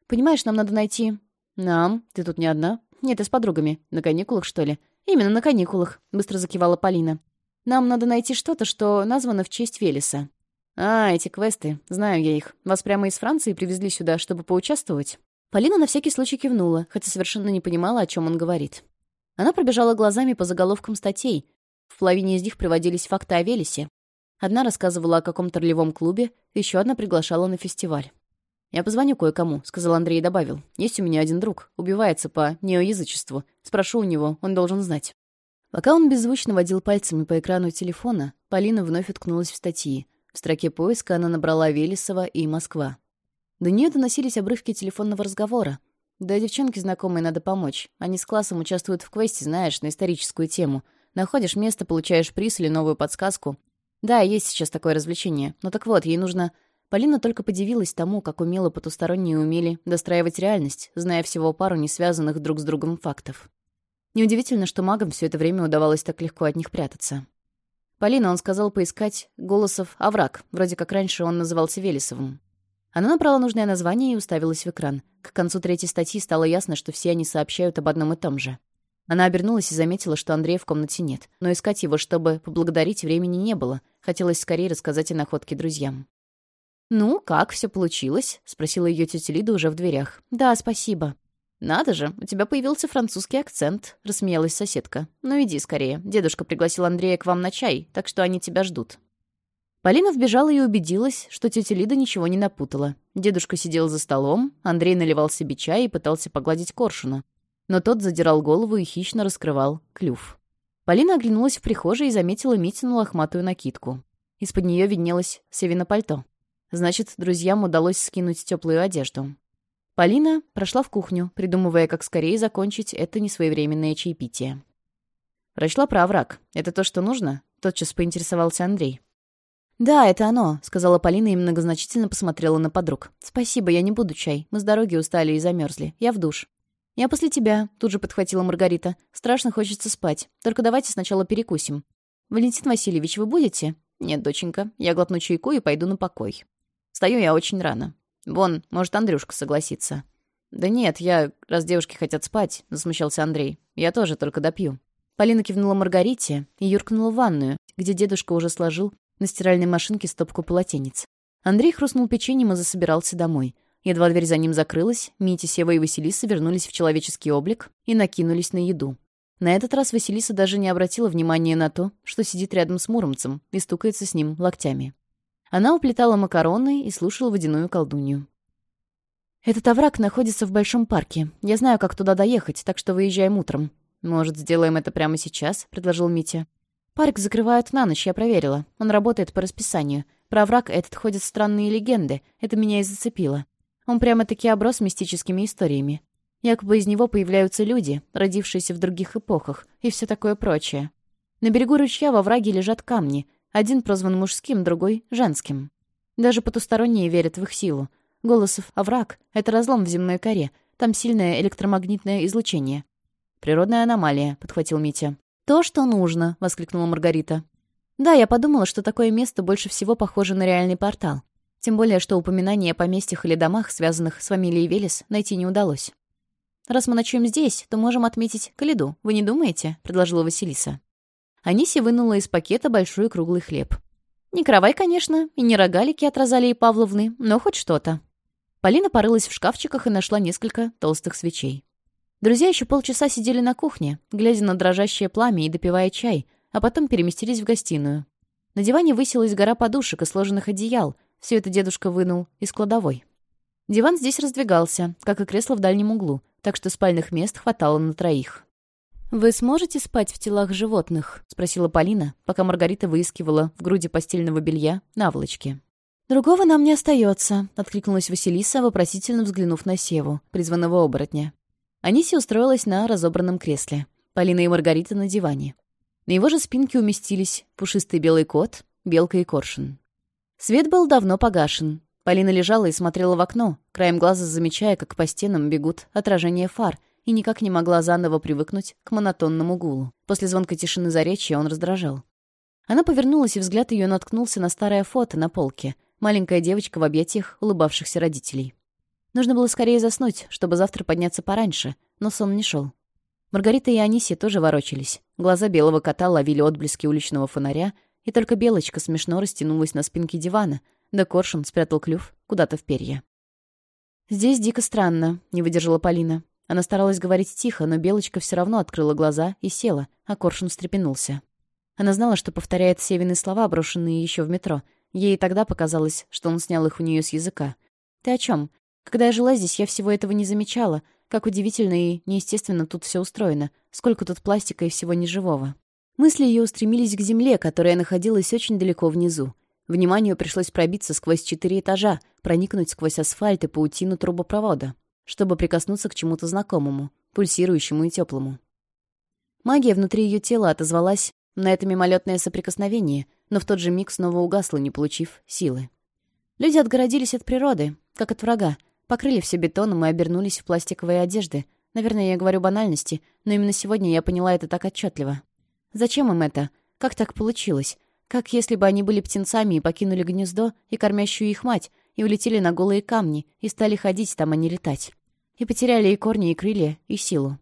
[SPEAKER 1] «Понимаешь, нам надо найти...» «Нам? Ты тут не одна?» «Нет, я с подругами. На каникулах, что ли?» «Именно на каникулах», — быстро закивала Полина. «Нам надо найти что-то, что названо в честь Велеса». А, эти квесты. Знаю я их. Вас прямо из Франции привезли сюда, чтобы поучаствовать». Полина на всякий случай кивнула, хотя совершенно не понимала, о чем он говорит. Она пробежала глазами по заголовкам статей. В половине из них приводились факты о Велесе. Одна рассказывала о каком-то ролевом клубе, еще одна приглашала на фестиваль. «Я позвоню кое-кому», — сказал Андрей и добавил. «Есть у меня один друг. Убивается по неоязычеству. Спрошу у него, он должен знать». Пока он беззвучно водил пальцами по экрану телефона, Полина вновь уткнулась в статьи — в строке поиска она набрала Велесова и Москва. До нее доносились обрывки телефонного разговора. «Да, девчонке знакомой надо помочь. Они с классом участвуют в квесте, знаешь, на историческую тему. Находишь место, получаешь приз или новую подсказку. Да, есть сейчас такое развлечение. Но так вот, ей нужно...» Полина только подивилась тому, как умело потусторонние умели достраивать реальность, зная всего пару несвязанных друг с другом фактов. Неудивительно, что магам все это время удавалось так легко от них прятаться. Полина он сказал поискать Голосов овраг, вроде как раньше он назывался Велесовым. Она набрала нужное название и уставилась в экран. К концу третьей статьи стало ясно, что все они сообщают об одном и том же. Она обернулась и заметила, что Андрея в комнате нет, но искать его, чтобы поблагодарить, времени не было. Хотелось скорее рассказать о находке друзьям. «Ну, как все получилось?» — спросила ее тетя Лида уже в дверях. «Да, спасибо». «Надо же, у тебя появился французский акцент», — рассмеялась соседка. «Ну иди скорее. Дедушка пригласил Андрея к вам на чай, так что они тебя ждут». Полина вбежала и убедилась, что тетя Лида ничего не напутала. Дедушка сидел за столом, Андрей наливал себе чай и пытался погладить коршуна. Но тот задирал голову и хищно раскрывал клюв. Полина оглянулась в прихожей и заметила Митину лохматую накидку. Из-под нее виднелось Севина пальто. Значит, друзьям удалось скинуть теплую одежду. Полина прошла в кухню, придумывая, как скорее закончить это несвоевременное чаепитие. «Прочла про овраг. Это то, что нужно?» — тотчас поинтересовался Андрей. «Да, это оно», — сказала Полина и многозначительно посмотрела на подруг. «Спасибо, я не буду чай. Мы с дороги устали и замерзли. Я в душ». «Я после тебя», — тут же подхватила Маргарита. «Страшно хочется спать. Только давайте сначала перекусим». «Валентин Васильевич, вы будете?» «Нет, доченька. Я глотну чайку и пойду на покой». Встаю я очень рано. «Вон, может, Андрюшка согласится». «Да нет, я... Раз девушки хотят спать», — засмущался Андрей. «Я тоже только допью». Полина кивнула Маргарите и юркнула в ванную, где дедушка уже сложил на стиральной машинке стопку полотенец. Андрей хрустнул печеньем и засобирался домой. Едва дверь за ним закрылась, Митя, Сева и Василиса вернулись в человеческий облик и накинулись на еду. На этот раз Василиса даже не обратила внимания на то, что сидит рядом с Муромцем и стукается с ним локтями. Она уплетала макароны и слушала водяную колдунью. «Этот овраг находится в большом парке. Я знаю, как туда доехать, так что выезжаем утром». «Может, сделаем это прямо сейчас?» — предложил Митя. «Парк закрывают на ночь, я проверила. Он работает по расписанию. Про овраг этот ходят странные легенды. Это меня и зацепило. Он прямо-таки оброс мистическими историями. Якобы из него появляются люди, родившиеся в других эпохах, и все такое прочее. На берегу ручья во враге лежат камни, один прозван мужским, другой — женским. Даже потусторонние верят в их силу. Голосов овраг — это разлом в земной коре, там сильное электромагнитное излучение. «Природная аномалия», — подхватил Митя. «То, что нужно», — воскликнула Маргарита. «Да, я подумала, что такое место больше всего похоже на реальный портал. Тем более, что упоминание о поместьях или домах, связанных с фамилией Велес, найти не удалось». «Раз мы ночуем здесь, то можем отметить Калиду, вы не думаете?» — предложила Василиса. Аниси вынула из пакета большой круглый хлеб. Не кровай, конечно, и не рогалики от Розалии Павловны, но хоть что-то. Полина порылась в шкафчиках и нашла несколько толстых свечей. Друзья еще полчаса сидели на кухне, глядя на дрожащее пламя и допивая чай, а потом переместились в гостиную. На диване высилась гора подушек и сложенных одеял. Все это дедушка вынул из кладовой. Диван здесь раздвигался, как и кресло в дальнем углу, так что спальных мест хватало на троих. «Вы сможете спать в телах животных?» — спросила Полина, пока Маргарита выискивала в груди постельного белья наволочки. «Другого нам не остается», — откликнулась Василиса, вопросительно взглянув на Севу, призванного оборотня. Аниси устроилась на разобранном кресле. Полина и Маргарита на диване. На его же спинке уместились пушистый белый кот, белка и коршун. Свет был давно погашен. Полина лежала и смотрела в окно, краем глаза замечая, как по стенам бегут отражения фар — и никак не могла заново привыкнуть к монотонному гулу. После звонка тишины заречья он раздражал. Она повернулась, и взгляд ее наткнулся на старое фото на полке. Маленькая девочка в объятиях улыбавшихся родителей. Нужно было скорее заснуть, чтобы завтра подняться пораньше, но сон не шел. Маргарита и Анисия тоже ворочались. Глаза белого кота ловили отблески уличного фонаря, и только белочка смешно растянулась на спинке дивана, да коршун спрятал клюв куда-то в перья. «Здесь дико странно», — не выдержала Полина. Она старалась говорить тихо, но Белочка все равно открыла глаза и села, а Коршун встрепенулся. Она знала, что повторяет Севины слова, брошенные еще в метро. Ей тогда показалось, что он снял их у нее с языка. «Ты о чем? Когда я жила здесь, я всего этого не замечала. Как удивительно и неестественно тут все устроено. Сколько тут пластика и всего неживого». Мысли ее устремились к земле, которая находилась очень далеко внизу. Вниманию пришлось пробиться сквозь четыре этажа, проникнуть сквозь асфальт и паутину трубопровода чтобы прикоснуться к чему-то знакомому, пульсирующему и теплому. Магия внутри ее тела отозвалась на это мимолетное соприкосновение, но в тот же миг снова угасла, не получив силы. Люди отгородились от природы, как от врага, покрыли все бетоном и обернулись в пластиковые одежды. Наверное, я говорю банальности, но именно сегодня я поняла это так отчетливо. Зачем им это? Как так получилось? Как если бы они были птенцами и покинули гнездо и кормящую их мать, и улетели на голые камни, и стали ходить там, а не летать. И потеряли и корни, и крылья, и силу.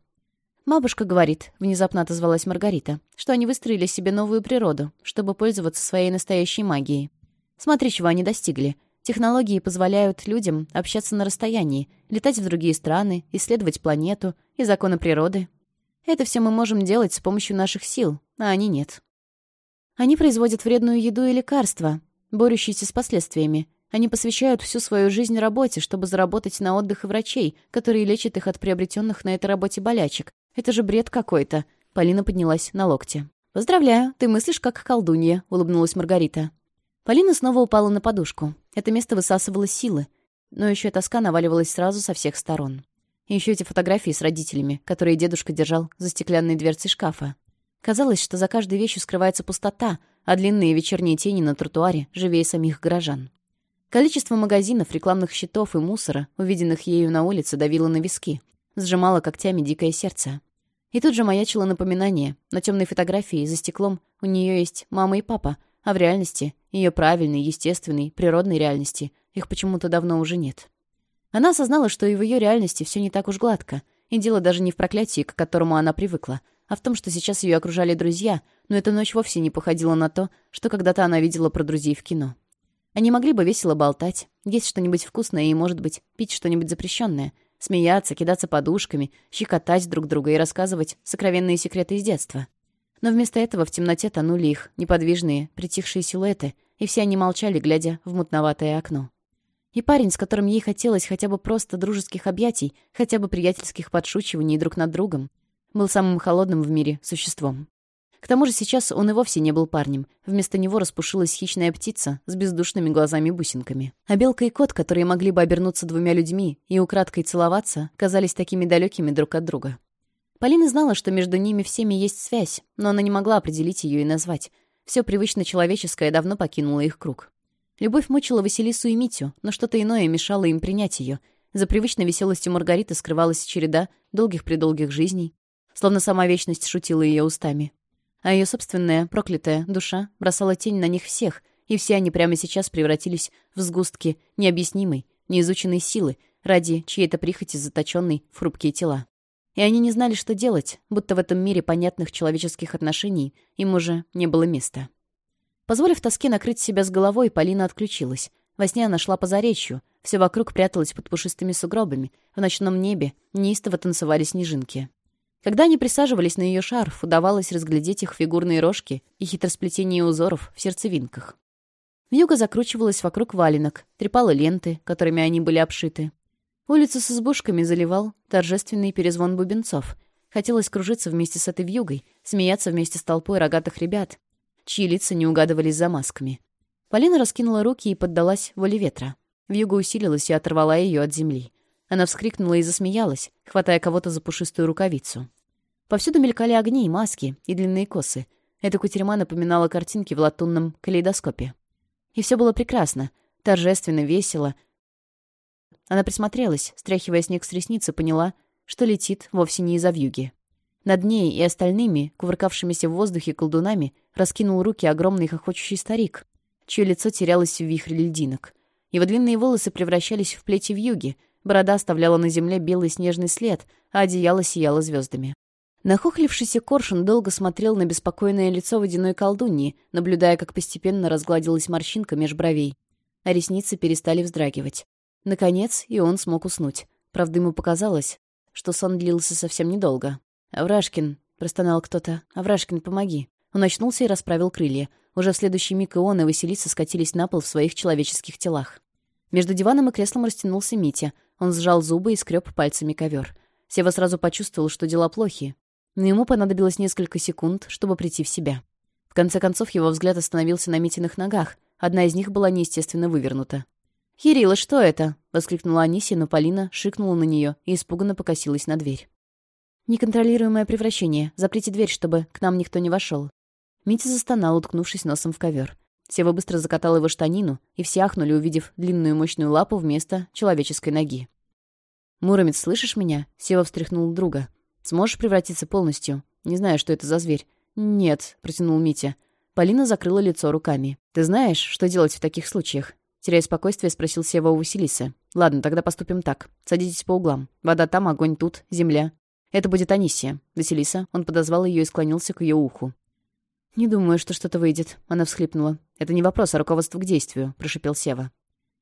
[SPEAKER 1] «Бабушка говорит», — внезапно отозвалась Маргарита, «что они выстроили себе новую природу, чтобы пользоваться своей настоящей магией. Смотри, чего они достигли. Технологии позволяют людям общаться на расстоянии, летать в другие страны, исследовать планету и законы природы. Это все мы можем делать с помощью наших сил, а они нет. Они производят вредную еду и лекарства, борющиеся с последствиями, они посвящают всю свою жизнь работе, чтобы заработать на отдых и врачей, которые лечат их от приобретенных на этой работе болячек. Это же бред какой-то». Полина поднялась на локте. «Поздравляю, ты мыслишь как колдунья», — улыбнулась Маргарита. Полина снова упала на подушку. Это место высасывало силы. Но еще тоска наваливалась сразу со всех сторон. И еще эти фотографии с родителями, которые дедушка держал за стеклянной дверцей шкафа. Казалось, что за каждой вещью скрывается пустота, а длинные вечерние тени на тротуаре живее самих горожан. Количество магазинов, рекламных щитов и мусора, увиденных ею на улице, давило на виски. Сжимало когтями дикое сердце. И тут же маячило напоминание. На темной фотографии за стеклом у нее есть мама и папа, а в реальности, ее правильной, естественной, природной реальности, их почему-то давно уже нет. Она осознала, что и в ее реальности все не так уж гладко. И дело даже не в проклятии, к которому она привыкла, а в том, что сейчас ее окружали друзья, но эта ночь вовсе не походила на то, что когда-то она видела про друзей в кино. А они могли бы весело болтать, есть что-нибудь вкусное и, может быть, пить что-нибудь запрещенное, смеяться, кидаться подушками, щекотать друг друга и рассказывать сокровенные секреты из детства. Но вместо этого в темноте тонули их неподвижные, притихшие силуэты, и все они молчали, глядя в мутноватое окно. И парень, с которым ей хотелось хотя бы просто дружеских объятий, хотя бы приятельских подшучиваний друг над другом, был самым холодным в мире существом. К тому же сейчас он и вовсе не был парнем. Вместо него распушилась хищная птица с бездушными глазами-бусинками. А белка и кот, которые могли бы обернуться двумя людьми и украдкой целоваться, казались такими далекими друг от друга. Полина знала, что между ними всеми есть связь, но она не могла определить ее и назвать. Все привычно человеческое давно покинуло их круг. Любовь мучила Василису и Митю, но что-то иное мешало им принять ее. За привычной веселостью Маргариты скрывалась череда долгих-предолгих жизней. Словно сама вечность шутила ее устами а ее собственная, проклятая, душа бросала тень на них всех, и все они прямо сейчас превратились в сгустки необъяснимой, неизученной силы, ради чьей-то прихоти заточенной в хрупкие тела. И они не знали, что делать, будто в этом мире понятных человеческих отношений им уже не было места. Позволив тоске накрыть себя с головой, Полина отключилась. Во сне она шла по заречью, все вокруг пряталось под пушистыми сугробами, в ночном небе неистово танцевали снежинки. Когда они присаживались на ее шарф, удавалось разглядеть их фигурные рожки и хитросплетение узоров в сердцевинках. Вьюга закручивалась вокруг валенок, трепала ленты, которыми они были обшиты. Улицу с избушками заливал торжественный перезвон бубенцов. Хотелось кружиться вместе с этой вьюгой, смеяться вместе с толпой рогатых ребят, чьи лица не угадывались за масками. Полина раскинула руки и поддалась воле ветра. Вьюга усилилась и оторвала ее от земли. Она вскрикнула и засмеялась, хватая кого-то за пушистую рукавицу. Повсюду мелькали огни, и маски и длинные косы. Эта кутерьма напоминала картинки в латунном калейдоскопе. И все было прекрасно, торжественно, весело. Она присмотрелась, стряхивая снег с ресницы, поняла, что летит вовсе не из-за вьюги. Над ней и остальными, кувыркавшимися в воздухе колдунами, раскинул руки огромный хохочущий старик, чье лицо терялось в вихре льдинок. Его длинные волосы превращались в плети вьюги — Борода оставляла на земле белый снежный след, а одеяло сияло звездами. Нахохлившийся коршун долго смотрел на беспокойное лицо водяной колдуньи, наблюдая, как постепенно разгладилась морщинка меж бровей. А ресницы перестали вздрагивать. Наконец, и он смог уснуть. Правда, ему показалось, что сон длился совсем недолго. «Аврашкин!» — простонал кто-то. «Аврашкин, помоги!» Он очнулся и расправил крылья. Уже в следующий миг и он, и Василиса скатились на пол в своих человеческих телах. Между диваном и креслом растянулся Митя. Он сжал зубы и скреб пальцами ковер. Сева сразу почувствовал, что дела плохи. Но ему понадобилось несколько секунд, чтобы прийти в себя. В конце концов, его взгляд остановился на Митиных ногах. Одна из них была неестественно вывернута. «Ярила, что это?» — воскликнула Анисия, но Полина шикнула на нее и испуганно покосилась на дверь. «Неконтролируемое превращение. Заприте дверь, чтобы к нам никто не вошел». Митя застонал, уткнувшись носом в ковер. Сева быстро закатал его штанину, и все ахнули, увидев длинную мощную лапу вместо человеческой ноги. «Муромец, слышишь меня?» — Сева встряхнул друга. «Сможешь превратиться полностью? Не знаю, что это за зверь». «Нет», — протянул Митя. Полина закрыла лицо руками. «Ты знаешь, что делать в таких случаях?» Теряя спокойствие, спросил Сева у Василисы. «Ладно, тогда поступим так. Садитесь по углам. Вода там, огонь тут, земля. Это будет Анисия. Василиса». Он подозвал ее и склонился к ее уху. «Не думаю, что что-то выйдет», — она всхлипнула. «Это не вопрос, а руководство к действию», — прошипел Сева.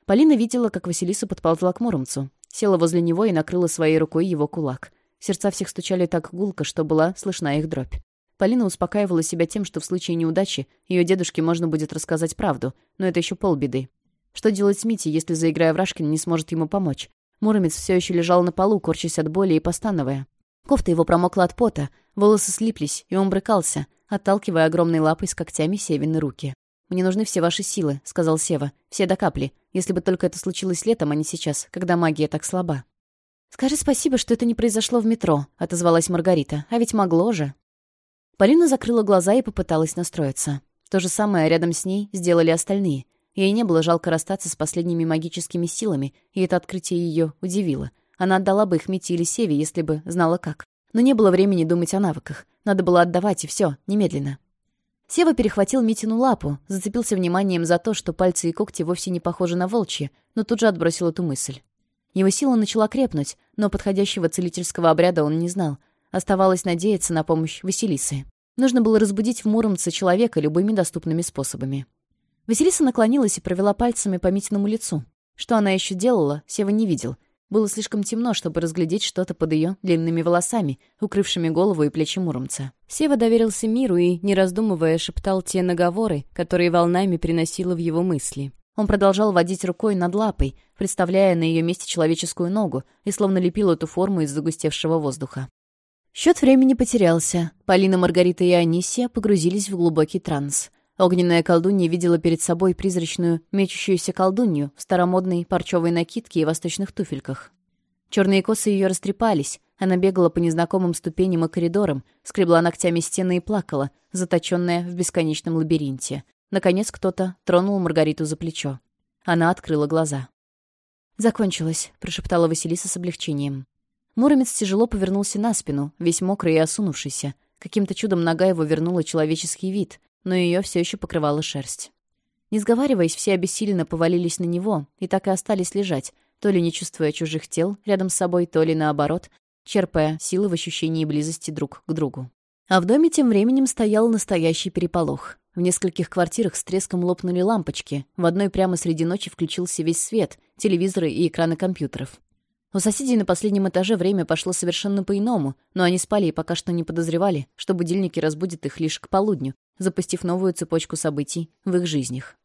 [SPEAKER 1] Полина видела, как Василиса подползла к Муромцу села возле него и накрыла своей рукой его кулак. Сердца всех стучали так гулко, что была слышна их дробь. Полина успокаивала себя тем, что в случае неудачи ее дедушке можно будет рассказать правду, но это еще полбеды. Что делать с Мити, если, заиграя в Рашкин, не сможет ему помочь? Муромец все еще лежал на полу, корчась от боли и постановая. Кофта его промокла от пота, волосы слиплись, и он брыкался, отталкивая огромной лапой с когтями Севины руки. «Мне нужны все ваши силы», — сказал Сева. «Все до капли. Если бы только это случилось летом, а не сейчас, когда магия так слаба». «Скажи спасибо, что это не произошло в метро», — отозвалась Маргарита. «А ведь могло же». Полина закрыла глаза и попыталась настроиться. То же самое рядом с ней сделали остальные. Ей не было жалко расстаться с последними магическими силами, и это открытие ее удивило. Она отдала бы их Мите или Севе, если бы знала как. Но не было времени думать о навыках. Надо было отдавать, и все, немедленно. Сева перехватил Митину лапу, зацепился вниманием за то, что пальцы и когти вовсе не похожи на волчьи, но тут же отбросил эту мысль. Его сила начала крепнуть, но подходящего целительского обряда он не знал. Оставалось надеяться на помощь Василисы. Нужно было разбудить в Муромце человека любыми доступными способами. Василиса наклонилась и провела пальцами по Митиному лицу. Что она еще делала, Сева не видел — было слишком темно, чтобы разглядеть что-то под ее длинными волосами, укрывшими голову и плечи Муромца. Сева доверился миру и, не раздумывая, шептал те наговоры, которые волнами приносило в его мысли. Он продолжал водить рукой над лапой, представляя на ее месте человеческую ногу, и словно лепил эту форму из загустевшего воздуха. Счет времени потерялся. Полина, Маргарита и Анисия погрузились в глубокий транс. Огненная колдунья видела перед собой призрачную, мечущуюся колдунью в старомодной парчевой накидке и восточных туфельках. Черные косы ее растрепались, она бегала по незнакомым ступеням и коридорам, скребла ногтями стены и плакала, заточенная в бесконечном лабиринте. Наконец кто-то тронул Маргариту за плечо. Она открыла глаза. «Закончилось», — прошептала Василиса с облегчением. Муромец тяжело повернулся на спину, весь мокрый и осунувшийся. Каким-то чудом нога его вернула человеческий вид но ее все еще покрывала шерсть. Не сговариваясь, все обессиленно повалились на него и так и остались лежать, то ли не чувствуя чужих тел рядом с собой, то ли наоборот, черпая силы в ощущении близости друг к другу. А в доме тем временем стоял настоящий переполох. В нескольких квартирах с треском лопнули лампочки, в одной прямо среди ночи включился весь свет, телевизоры и экраны компьютеров. У соседей на последнем этаже время пошло совершенно по-иному, но они спали и пока что не подозревали, что будильники разбудят их лишь к полудню, запустив новую цепочку событий в их жизнях.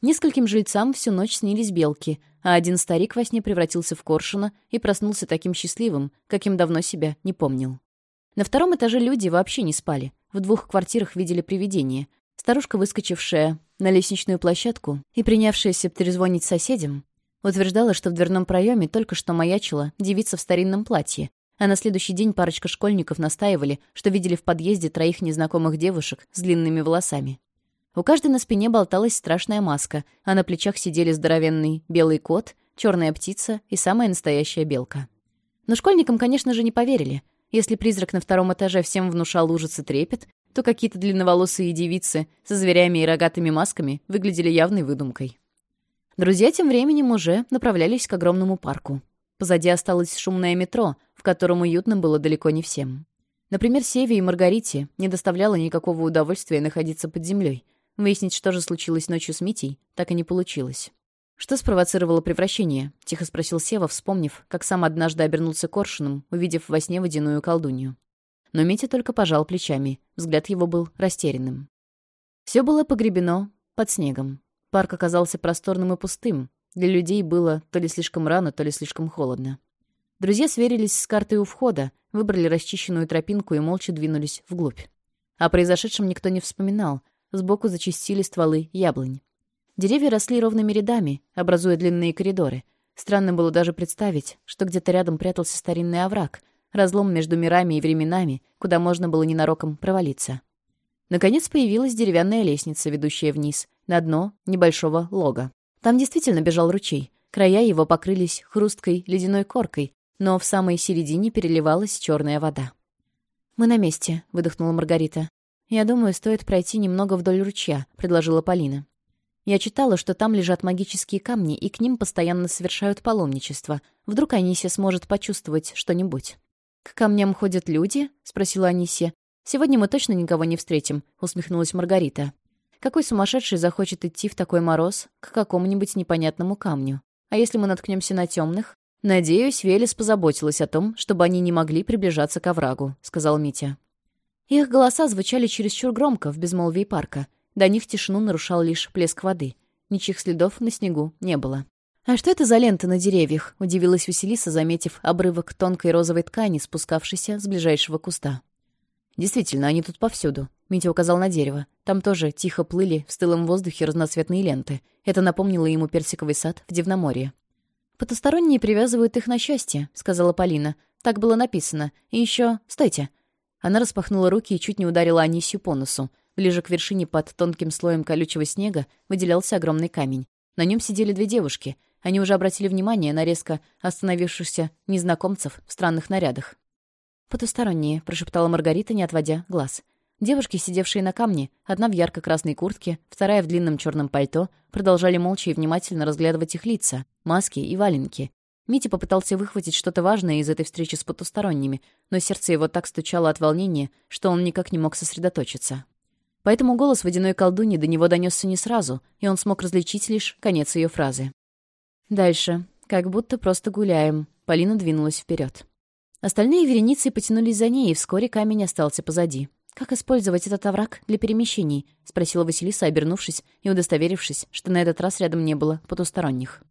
[SPEAKER 1] Нескольким жильцам всю ночь снились белки, а один старик во сне превратился в коршуна и проснулся таким счастливым, каким давно себя не помнил. На втором этаже люди вообще не спали. В двух квартирах видели привидения. Старушка, выскочившая на лестничную площадку и принявшаяся перезвонить соседям, утверждала, что в дверном проеме только что маячила девица в старинном платье, а на следующий день парочка школьников настаивали, что видели в подъезде троих незнакомых девушек с длинными волосами. У каждой на спине болталась страшная маска, а на плечах сидели здоровенный белый кот, черная птица и самая настоящая белка. Но школьникам, конечно же, не поверили. Если призрак на втором этаже всем внушал ужас и трепет, то какие-то длинноволосые девицы со зверями и рогатыми масками выглядели явной выдумкой. Друзья тем временем уже направлялись к огромному парку. Позади осталось шумное метро, в котором уютно было далеко не всем. Например, Севе и Маргарите не доставляло никакого удовольствия находиться под землей. Выяснить, что же случилось ночью с Митей, так и не получилось. «Что спровоцировало превращение?» — тихо спросил Сева, вспомнив, как сам однажды обернулся коршуном, увидев во сне водяную колдунью. Но Митя только пожал плечами, взгляд его был растерянным. Все было погребено под снегом. Парк оказался просторным и пустым. Для людей было то ли слишком рано, то ли слишком холодно. Друзья сверились с картой у входа, выбрали расчищенную тропинку и молча двинулись вглубь. О произошедшем никто не вспоминал. Сбоку зачистили стволы яблонь. Деревья росли ровными рядами, образуя длинные коридоры. Странно было даже представить, что где-то рядом прятался старинный овраг, разлом между мирами и временами, куда можно было ненароком провалиться. Наконец появилась деревянная лестница, ведущая вниз — на дно небольшого лога. Там действительно бежал ручей. Края его покрылись хрусткой ледяной коркой, но в самой середине переливалась черная вода. «Мы на месте», — выдохнула Маргарита. «Я думаю, стоит пройти немного вдоль ручья», — предложила Полина. «Я читала, что там лежат магические камни, и к ним постоянно совершают паломничество. Вдруг Анисия сможет почувствовать что-нибудь». «К камням ходят люди?» — спросила Анисия. «Сегодня мы точно никого не встретим», — усмехнулась Маргарита. Какой сумасшедший захочет идти в такой мороз к какому-нибудь непонятному камню? А если мы наткнемся на темных? «Надеюсь, Велес позаботилась о том, чтобы они не могли приближаться к оврагу», — сказал Митя. Их голоса звучали чересчур громко в безмолвии парка. До них тишину нарушал лишь плеск воды. Ничьих следов на снегу не было. «А что это за лента на деревьях?» — удивилась Василиса, заметив обрывок тонкой розовой ткани, спускавшейся с ближайшего куста. «Действительно, они тут повсюду. Митя указал на дерево. Там тоже тихо плыли в стылом воздухе разноцветные ленты. Это напомнило ему персиковый сад в Дивноморье. «Потусторонние привязывают их на счастье», — сказала Полина. «Так было написано. И еще... Стойте!» Она распахнула руки и чуть не ударила Анисью по носу. Ближе к вершине под тонким слоем колючего снега выделялся огромный камень. На нем сидели две девушки. Они уже обратили внимание на резко остановившихся незнакомцев в странных нарядах. «Потусторонние», — прошептала Маргарита, не отводя глаз. Девушки, сидевшие на камне, одна в ярко-красной куртке, вторая в длинном черном пальто, продолжали молча и внимательно разглядывать их лица, маски и валенки. Митя попытался выхватить что-то важное из этой встречи с потусторонними, но сердце его так стучало от волнения, что он никак не мог сосредоточиться. Поэтому голос водяной колдуни до него донесся не сразу, и он смог различить лишь конец ее фразы. «Дальше. Как будто просто гуляем». Полина двинулась вперед. Остальные вереницы потянулись за ней, и вскоре камень остался позади. «Как использовать этот овраг для перемещений?» — спросила Василиса, обернувшись и удостоверившись, что на этот раз рядом не было потусторонних.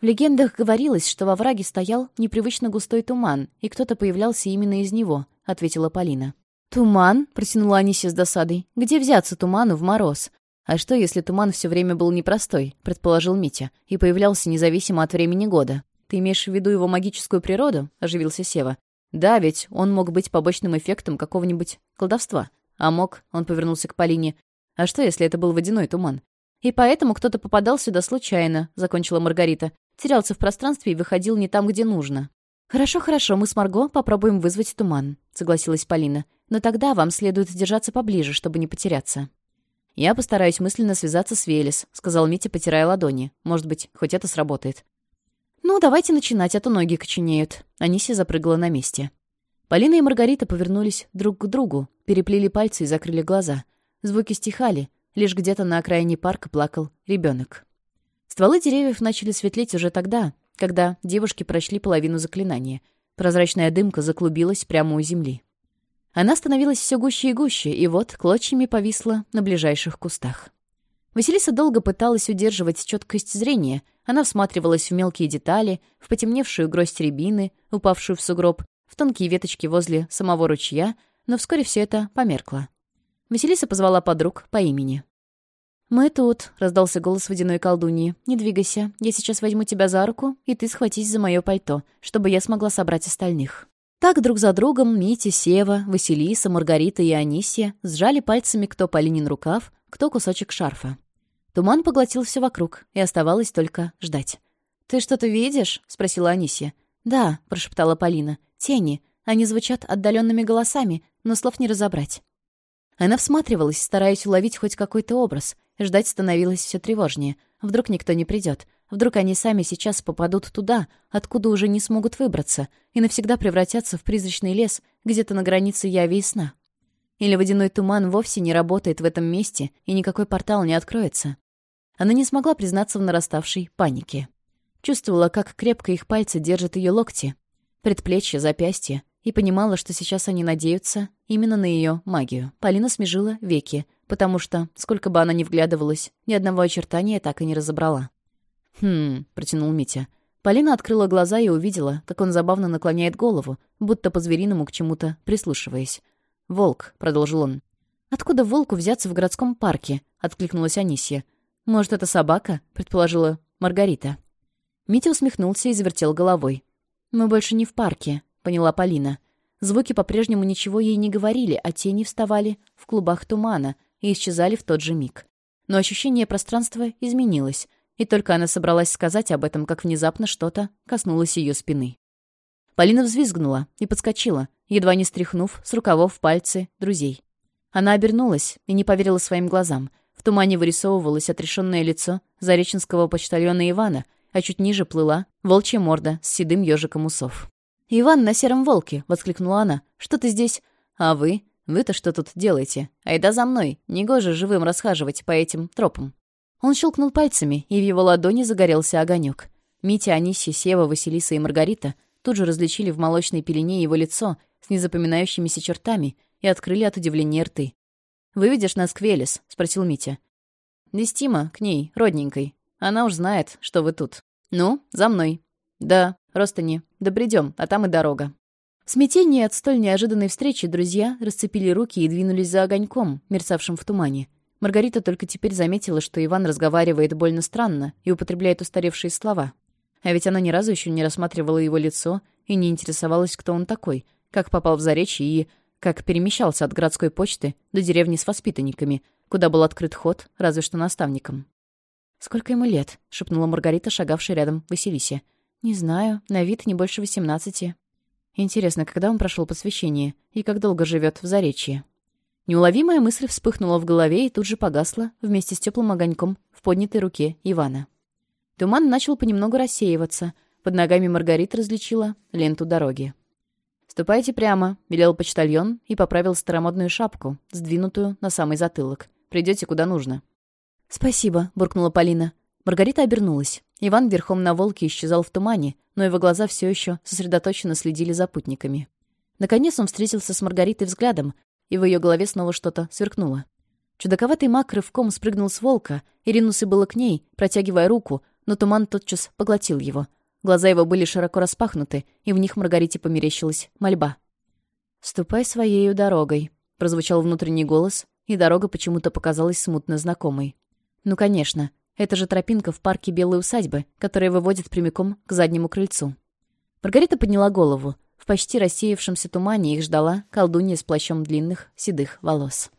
[SPEAKER 1] В легендах говорилось, что во враге стоял непривычно густой туман, и кто-то появлялся именно из него, — ответила Полина. «Туман?» — протянула Анися с досадой. «Где взяться туману в мороз?» «А что, если туман все время был непростой?» — предположил Митя. «И появлялся независимо от времени года». «Ты имеешь в виду его магическую природу?» — оживился Сева. Да, ведь он мог быть побочным эффектом какого-нибудь колдовства. А мог, он повернулся к Полине. А что, если это был водяной туман? И поэтому кто-то попадал сюда случайно, закончила Маргарита. Терялся в пространстве и выходил не там, где нужно. «Хорошо, хорошо, мы с Марго попробуем вызвать туман», — согласилась Полина. «Но тогда вам следует держаться поближе, чтобы не потеряться». «Я постараюсь мысленно связаться с Велес», — сказал Митя, потирая ладони. «Может быть, хоть это сработает». «Ну, давайте начинать, а то ноги коченеют». Анися запрыгала на месте. Полина и Маргарита повернулись друг к другу, переплели пальцы и закрыли глаза. Звуки стихали, лишь где-то на окраине парка плакал ребенок. Стволы деревьев начали светлеть уже тогда, когда девушки прошли половину заклинания. Прозрачная дымка заклубилась прямо у земли. Она становилась все гуще и гуще, и вот клочьями повисла на ближайших кустах. Василиса долго пыталась удерживать четкость зрения. Она всматривалась в мелкие детали, в потемневшую гроздь рябины, упавшую в сугроб, в тонкие веточки возле самого ручья, но вскоре все это померкло. Василиса позвала подруг по имени. «Мы тут», — раздался голос водяной колдуньи. «Не двигайся. Я сейчас возьму тебя за руку, и ты схватись за мое пальто, чтобы я смогла собрать остальных». Так друг за другом Митя, Сева, Василиса, Маргарита и Анисия сжали пальцами кто Полинин рукав, кто кусочек шарфа. Туман поглотил все вокруг, и оставалось только ждать. «Ты что-то видишь?» — спросила Анисия. «Да», — прошептала Полина. «Тени. Они звучат отдаленными голосами, но слов не разобрать». Она всматривалась, стараясь уловить хоть какой-то образ. Ждать становилось все тревожнее. Вдруг никто не придет. Вдруг они сами сейчас попадут туда, откуда уже не смогут выбраться, и навсегда превратятся в призрачный лес где-то на границе яви и сна. Или водяной туман вовсе не работает в этом месте, и никакой портал не откроется. Она не смогла признаться в нараставшей панике. Чувствовала, как крепко их пальцы держат ее локти, предплечья, запястья, и понимала, что сейчас они надеются именно на ее магию. Полина смежила веки, потому что, сколько бы она ни вглядывалась, ни одного очертания так и не разобрала. «Хм», — протянул Митя. Полина открыла глаза и увидела, как он забавно наклоняет голову, будто по-звериному к чему-то прислушиваясь. «Волк», — продолжил он. «Откуда волку взяться в городском парке?» — откликнулась Анисья. «Может, это собака?» — предположила Маргарита. Митя усмехнулся и завертел головой. «Мы больше не в парке», — поняла Полина. Звуки по-прежнему ничего ей не говорили, а тени вставали в клубах тумана и исчезали в тот же миг. Но ощущение пространства изменилось, и только она собралась сказать об этом, как внезапно что-то коснулось ее спины. Полина взвизгнула и подскочила, едва не стряхнув с рукавов пальцы друзей. Она обернулась и не поверила своим глазам. В тумане вырисовывалось отрешенное лицо зареченского почтальона Ивана, а чуть ниже плыла волчья морда с седым ежиком усов. «Иван на сером волке!» — воскликнула она. «Что ты здесь?» «А вы? Вы-то что тут делаете? Айда за мной! Негоже живым расхаживать по этим тропам!» Он щелкнул пальцами, и в его ладони загорелся огонек. Митя, Анисия, Сева, Василиса и Маргарита — тут же различили в молочной пелене его лицо с незапоминающимися чертами и открыли от удивления рты. «Выведешь нас к Велес?» — спросил Митя. «Нестима, к ней, родненькой. Она уж знает, что вы тут. Ну, за мной». «Да, Ростани. Да придем, а там и дорога». В смятении от столь неожиданной встречи друзья расцепили руки и двинулись за огоньком, мерцавшим в тумане. Маргарита только теперь заметила, что Иван разговаривает больно странно и употребляет устаревшие слова. А ведь она ни разу еще не рассматривала его лицо и не интересовалась, кто он такой, как попал в Заречье и как перемещался от городской почты до деревни с воспитанниками, куда был открыт ход, разве что наставником. «Сколько ему лет?» — шепнула Маргарита, шагавшая рядом Василисе. «Не знаю, на вид не больше восемнадцати». Интересно, когда он прошел посвящение и как долго живет в Заречье? Неуловимая мысль вспыхнула в голове и тут же погасла вместе с теплым огоньком в поднятой руке Ивана. Туман начал понемногу рассеиваться. Под ногами Маргарит различила ленту дороги. «Ступайте прямо», — велел почтальон и поправил старомодную шапку, сдвинутую на самый затылок. «Придете куда нужно». «Спасибо», — буркнула Полина. Маргарита обернулась. Иван верхом на волке исчезал в тумане, но его глаза все еще сосредоточенно следили за путниками. Наконец он встретился с Маргаритой взглядом, и в ее голове снова что-то сверкнуло. Чудаковатый маг рывком спрыгнул с волка и ринулся было к ней, протягивая руку, но туман тотчас поглотил его. Глаза его были широко распахнуты, и в них Маргарите померещилась мольба. «Ступай своею дорогой», — прозвучал внутренний голос, и дорога почему-то показалась смутно знакомой. «Ну, конечно, это же тропинка в парке Белой усадьбы, которая выводит прямиком к заднему крыльцу». Маргарита подняла голову. В почти рассеявшемся тумане их ждала колдунья с плащом длинных седых волос.